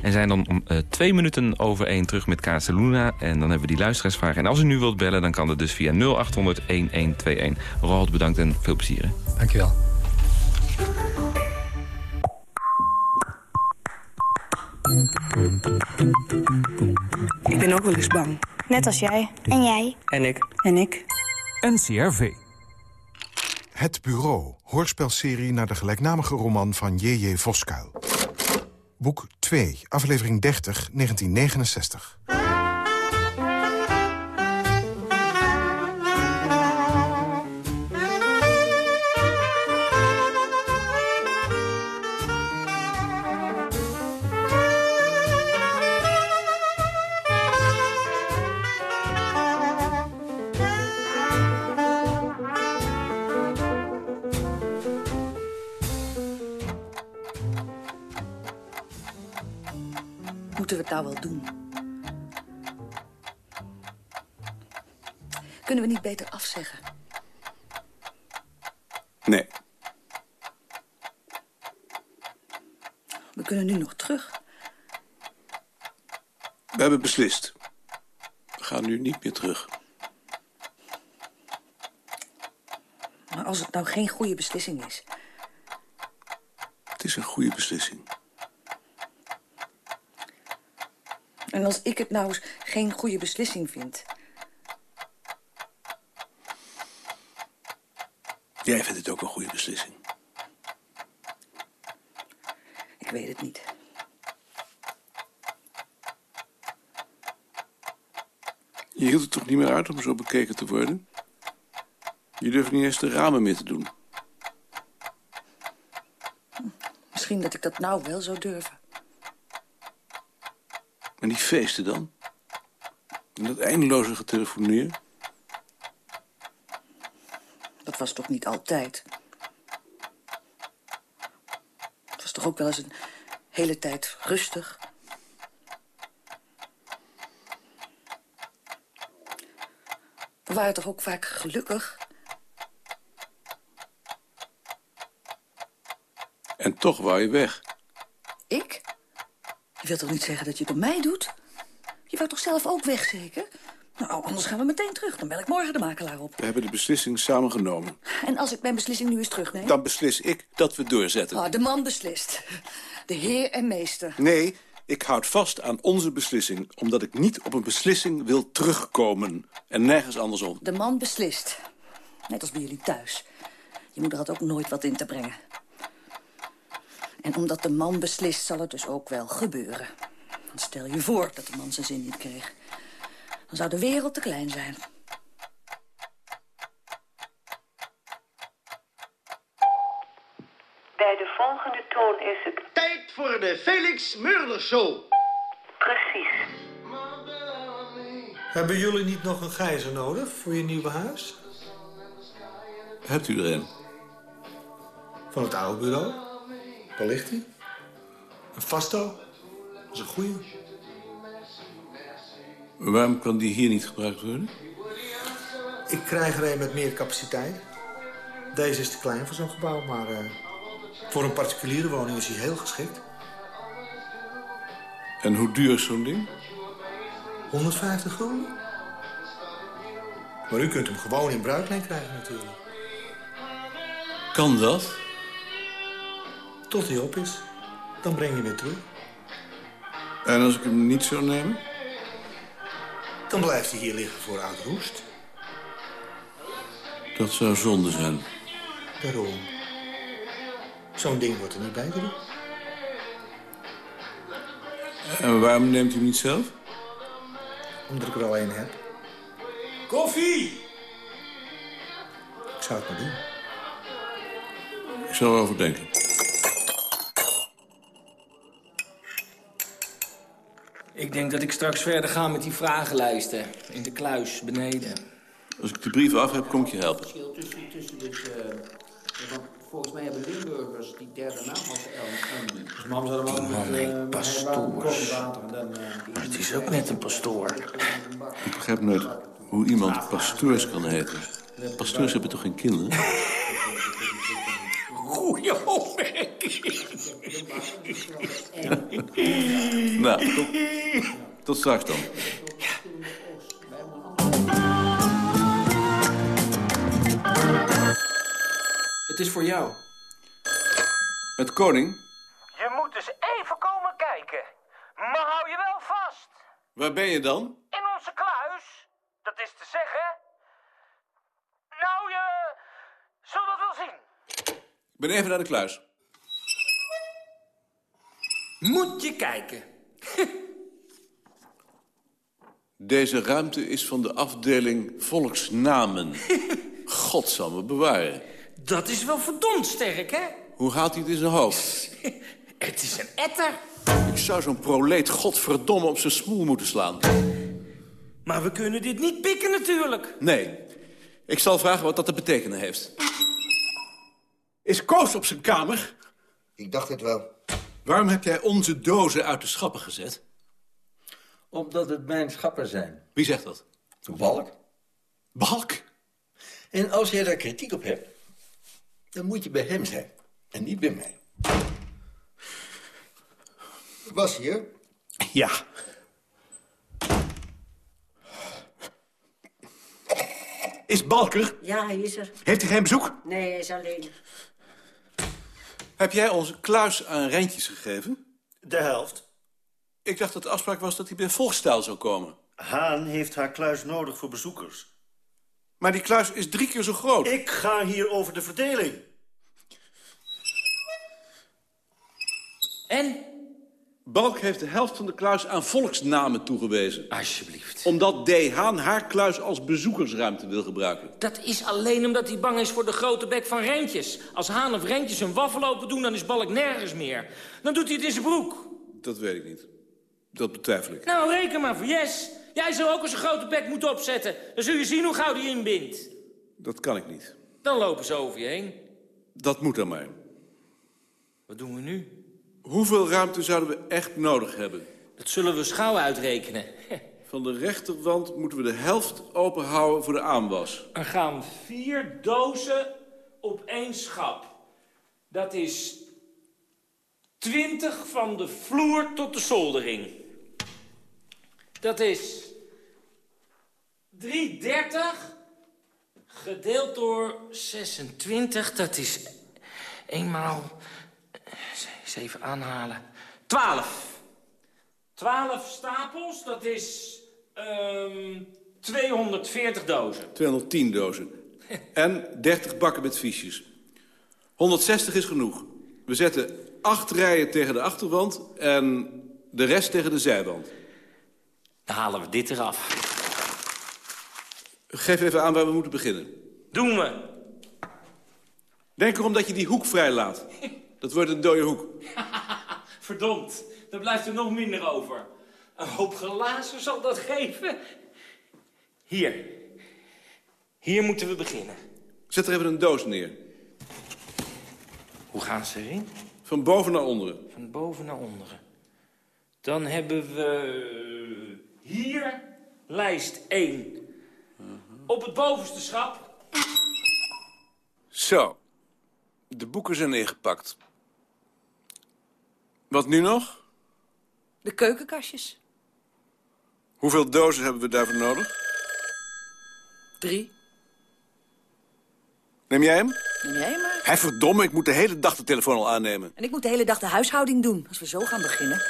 En zijn dan om eh, twee minuten over één terug met Casaluna. En dan hebben we die luisteraarsvragen. En als u nu wilt bellen, dan kan dat dus via 0800 1121. Roald, bedankt en veel plezier. Hè? Dankjewel. Ik ben ook wel eens bang. Net als jij. En jij. En ik. En ik. NCRV. Het Bureau, hoorspelserie naar de gelijknamige roman van J.J. Voskuil. Boek 2, aflevering 30, 1969. Wel doen? Kunnen we niet beter afzeggen? Nee. We kunnen nu nog terug. We hebben beslist. We gaan nu niet meer terug. Maar als het nou geen goede beslissing is... Het is een goede beslissing. En als ik het nou eens geen goede beslissing vind... Jij vindt het ook een goede beslissing. Ik weet het niet. Je hield het toch niet meer uit om zo bekeken te worden? Je durft niet eens de ramen meer te doen. Misschien dat ik dat nou wel zou durven. En die feesten dan? En dat eindeloze getelefoneer? Dat was toch niet altijd? Het was toch ook wel eens een hele tijd rustig? We waren toch ook vaak gelukkig? En toch wou je weg. Je wilt toch niet zeggen dat je het op mij doet? Je wou toch zelf ook weg, zeker? Nou, anders gaan we meteen terug. Dan bel ik morgen de makelaar op. We hebben de beslissing samen genomen. En als ik mijn beslissing nu eens terugneem? Dan beslis ik dat we doorzetten. Ah, de man beslist. De heer en meester. Nee, ik houd vast aan onze beslissing... omdat ik niet op een beslissing wil terugkomen. En nergens andersom. De man beslist. Net als bij jullie thuis. Je moeder had ook nooit wat in te brengen. En omdat de man beslist, zal het dus ook wel gebeuren. Want stel je voor dat de man zijn zin niet kreeg. Dan zou de wereld te klein zijn. Bij de volgende toon is het... Tijd voor de Felix Murder Show. Precies. Hebben jullie niet nog een gijzer nodig voor je nieuwe huis? Hebt u er een? Van het oude bureau? Waar ligt hij? Een Fasto? Dat is een goeie. Waarom kan die hier niet gebruikt worden? Ik krijg er een met meer capaciteit. Deze is te klein voor zo'n gebouw, maar eh, voor een particuliere woning is hij heel geschikt. En hoe duur is zo'n ding? 150 gulden. Maar u kunt hem gewoon in bruikleen krijgen natuurlijk. Kan dat? Tot hij op is. Dan breng je weer terug. En als ik hem niet zou nemen? Dan blijft hij hier liggen voor oud roest. Dat zou zonde zijn. Daarom. Zo'n ding wordt er niet bij gedaan. En waarom neemt u hem niet zelf? Omdat ik er al één heb. Koffie! Ik zou het maar doen. Ik zal erover denken. Ik denk dat ik straks verder ga met die vragenlijsten. In de kluis, beneden. Als ik de brief af heb, kom ik je helpen. verschil tussen, tussen dit... eh, want volgens mij hebben Limburgers die derde naam als L en... Dus mam zou wel met, eh, pastoors. eh, Maar het is ook net een pastoor. Ik begrijp nooit hoe iemand pastoors kan heten. Pastoors hebben toch geen kinderen? Goeie opmerking. Nou, tot, tot straks dan. Het is voor jou. Met koning? Je moet eens even komen kijken. Maar hou je wel vast. Waar ben je dan? In onze kluis. Dat is te zeggen. Nou, je zult het wel zien. Ik ben even naar de kluis. Moet je kijken. [laughs] Deze ruimte is van de afdeling volksnamen. [laughs] God zal me bewaren. Dat is wel verdomd sterk, hè? Hoe haalt hij het in zijn hoofd? [laughs] Het is een etter. Ik zou zo'n proleet godverdomme op zijn smoel moeten slaan. Maar we kunnen dit niet pikken natuurlijk. Nee, ik zal vragen wat dat te betekenen heeft. Is Koos op zijn kamer? Ik dacht het wel. Waarom heb jij onze dozen uit de schappen gezet? Omdat het mijn schappen zijn. Wie zegt dat? Balk. Balk? En als jij daar kritiek op hebt, dan moet je bij hem zijn. En niet bij mij. Was hier? Ja. Is Balker? Ja, hij is er. Heeft hij geen bezoek? Nee, hij is alleen. Heb jij onze kluis aan Rentjes gegeven? De helft. Ik dacht dat de afspraak was dat hij bij Volkstijl zou komen. Haan heeft haar kluis nodig voor bezoekers. Maar die kluis is drie keer zo groot. Ik ga hier over de verdeling. En? Balk heeft de helft van de kluis aan volksnamen toegewezen. Alsjeblieft. Omdat D. Haan haar kluis als bezoekersruimte wil gebruiken. Dat is alleen omdat hij bang is voor de grote bek van Rentjes. Als Haan of Rentjes een waffel open doen, dan is Balk nergens meer. Dan doet hij het in zijn broek. Dat weet ik niet. Dat betwijfel ik. Nou, reken maar voor yes. Jij zou ook eens een grote bek moeten opzetten. Dan zul je zien hoe gauw die inbindt. Dat kan ik niet. Dan lopen ze over je heen. Dat moet dan maar. Wat doen we nu? Hoeveel ruimte zouden we echt nodig hebben? Dat zullen we schouw uitrekenen. Van de rechterwand moeten we de helft openhouden voor de aanwas. Er gaan vier dozen op één schap. Dat is 20 van de vloer tot de zoldering. Dat is 330 gedeeld door 26. Dat is eenmaal... Even aanhalen. 12. 12 stapels, dat is ehm 240 dozen. 210 dozen. en 30 bakken met fiches. 160 is genoeg. We zetten acht rijen tegen de achterwand en de rest tegen de zijwand. Dan halen we dit eraf. Geef even aan waar we moeten beginnen. Doen we. Denk erom dat je die hoek vrij laat. [laughs] Dat wordt een dode hoek. [laughs] Verdomd, dan blijft er nog minder over. Een hoop glazen zal dat geven. Hier. Hier moeten we beginnen. Zet er even een doos neer. Hoe gaan ze erin? Van boven naar onderen. Van boven naar onderen. Dan hebben we hier lijst 1. Op het bovenste schap. Zo. De boeken zijn ingepakt. Wat nu nog? De keukenkastjes. Hoeveel dozen hebben we daarvoor nodig? Drie. Neem jij hem? Neem jij hem maar. Hé, verdomme, ik moet de hele dag de telefoon al aannemen. En ik moet de hele dag de huishouding doen, als we zo gaan beginnen.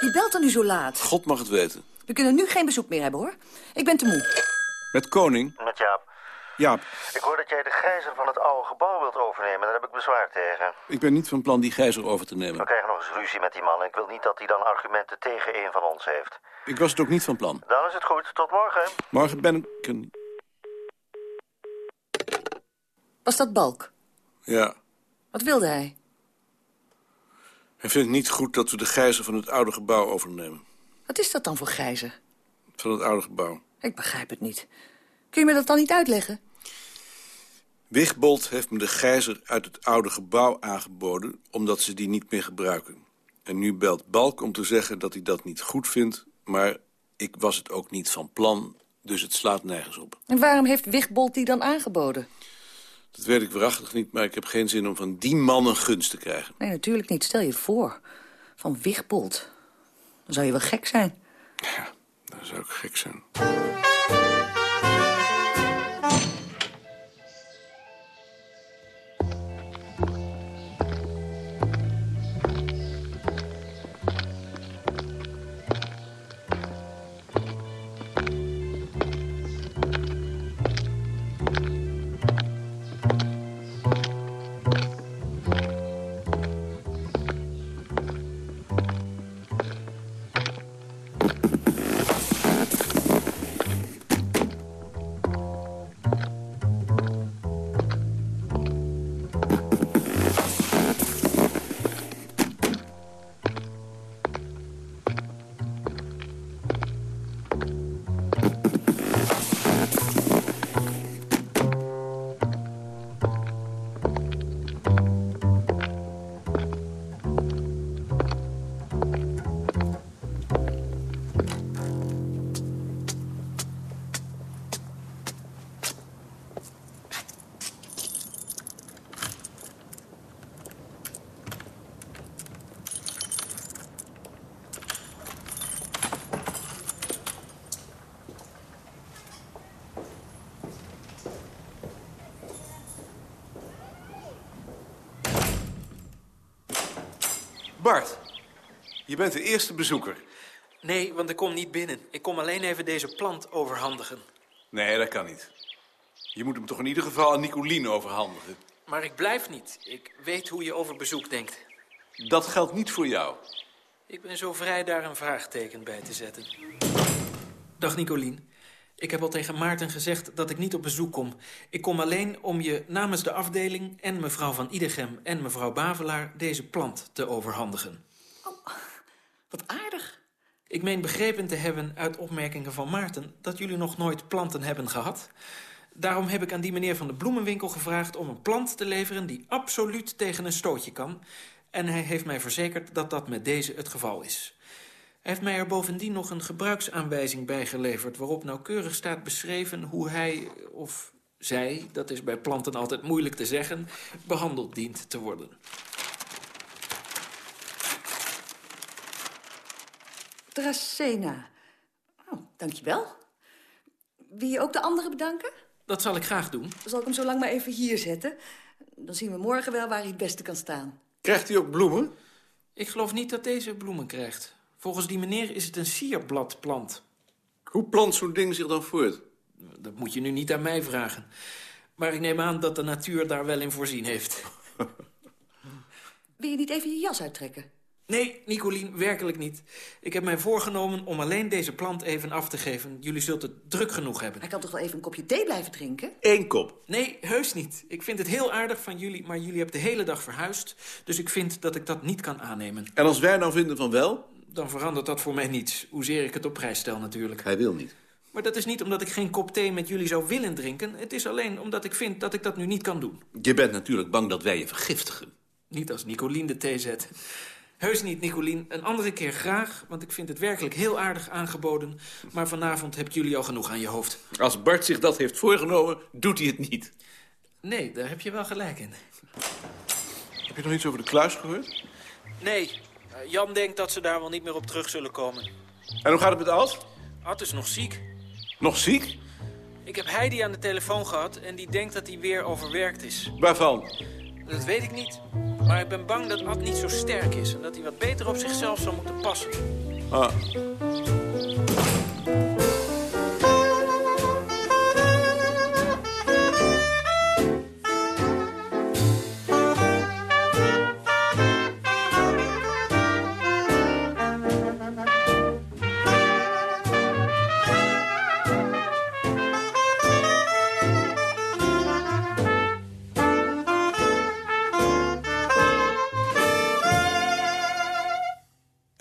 Wie belt er nu zo laat? God mag het weten. We kunnen nu geen bezoek meer hebben, hoor. Ik ben te moe. Met Koning? Met Jaap. Jaap, Ik hoor dat jij de gijzer van het oude gebouw wilt overnemen. Daar heb ik bezwaar tegen. ik ben niet van plan die gijzer over te nemen. We krijgen nog eens ruzie met die man. En ik wil niet dat hij dan argumenten tegen een van ons heeft. Ik was het ook niet van plan. Dan is het goed. Tot morgen. Morgen ben ik... een- Was dat Balk? Ja, Wat wilde hij? hij vindt het niet goed dat we de gijzer van het oude gebouw overnemen. Wat is dat dan voor gijzer? Van het oude gebouw. Ik begrijp het niet. Kun je me dat dan niet uitleggen? Wigbold heeft me de gijzer uit het oude gebouw aangeboden... omdat ze die niet meer gebruiken. En nu belt Balk om te zeggen dat hij dat niet goed vindt... maar ik was het ook niet van plan, dus het slaat nergens op. En waarom heeft Wigbold die dan aangeboden? Dat weet ik waarachtig niet, maar ik heb geen zin om van die man een gunst te krijgen. Nee, natuurlijk niet. Stel je voor. Van Wigbold. Dan zou je wel gek zijn. Dat zou ook gek zijn. Bart, je bent de eerste bezoeker. Nee, want ik kom niet binnen. Ik kom alleen even deze plant overhandigen. Nee, dat kan niet. Je moet hem toch in ieder geval aan Nicolien overhandigen. Maar ik blijf niet. Ik weet hoe je over bezoek denkt. Dat geldt niet voor jou. Ik ben zo vrij daar een vraagteken bij te zetten. Dag Nicolien. Ik heb al tegen Maarten gezegd dat ik niet op bezoek kom. Ik kom alleen om je namens de afdeling en mevrouw van Idegem en mevrouw Bavelaar deze plant te overhandigen. Wat aardig. Ik meen begrepen te hebben uit opmerkingen van Maarten dat jullie nog nooit planten hebben gehad. Daarom heb ik aan die meneer van de bloemenwinkel gevraagd om een plant te leveren die absoluut tegen een stootje kan. En hij heeft mij verzekerd dat dat met deze het geval is. Hij heeft mij er bovendien nog een gebruiksaanwijzing bijgeleverd... waarop nauwkeurig staat beschreven hoe hij of zij... dat is bij planten altijd moeilijk te zeggen... behandeld dient te worden. Dracena. Oh, dankjewel. Wil je ook de anderen bedanken? Dat zal ik graag doen. Dan zal ik hem zo lang maar even hier zetten. Dan zien we morgen wel waar hij het beste kan staan. Krijgt hij ook bloemen? Ik geloof niet dat deze bloemen krijgt. Volgens die meneer is het een sierbladplant. Hoe plant zo'n ding zich dan voort? Dat moet je nu niet aan mij vragen. Maar ik neem aan dat de natuur daar wel in voorzien heeft. Wil je niet even je jas uittrekken? Nee, Nicolien, werkelijk niet. Ik heb mij voorgenomen om alleen deze plant even af te geven. Jullie zult het druk genoeg hebben. Hij kan toch wel even een kopje thee blijven drinken? Eén kop. Nee, heus niet. Ik vind het heel aardig van jullie, maar jullie hebben de hele dag verhuisd. Dus ik vind dat ik dat niet kan aannemen. En als wij nou vinden van wel? Dan verandert dat voor mij niets. Hoezeer ik het op prijs stel natuurlijk. Hij wil niet. Maar dat is niet omdat ik geen kop thee met jullie zou willen drinken. Het is alleen omdat ik vind dat ik dat nu niet kan doen. Je bent natuurlijk bang dat wij je vergiftigen. Niet als Nicolien de thee zet. Heus niet, Nicolien. Een andere keer graag, want ik vind het werkelijk heel aardig aangeboden. Maar vanavond hebt jullie al genoeg aan je hoofd. Als Bart zich dat heeft voorgenomen, doet hij het niet. Nee, daar heb je wel gelijk in. Heb je nog iets over de kluis gehoord? Nee, Jan denkt dat ze daar wel niet meer op terug zullen komen. En hoe gaat het met Ad? Ad is nog ziek. Nog ziek? Ik heb Heidi aan de telefoon gehad en die denkt dat hij weer overwerkt is. Waarvan? Dat weet ik niet. Maar ik ben bang dat Ad niet zo sterk is... en dat hij wat beter op zichzelf zou moeten passen. Ah.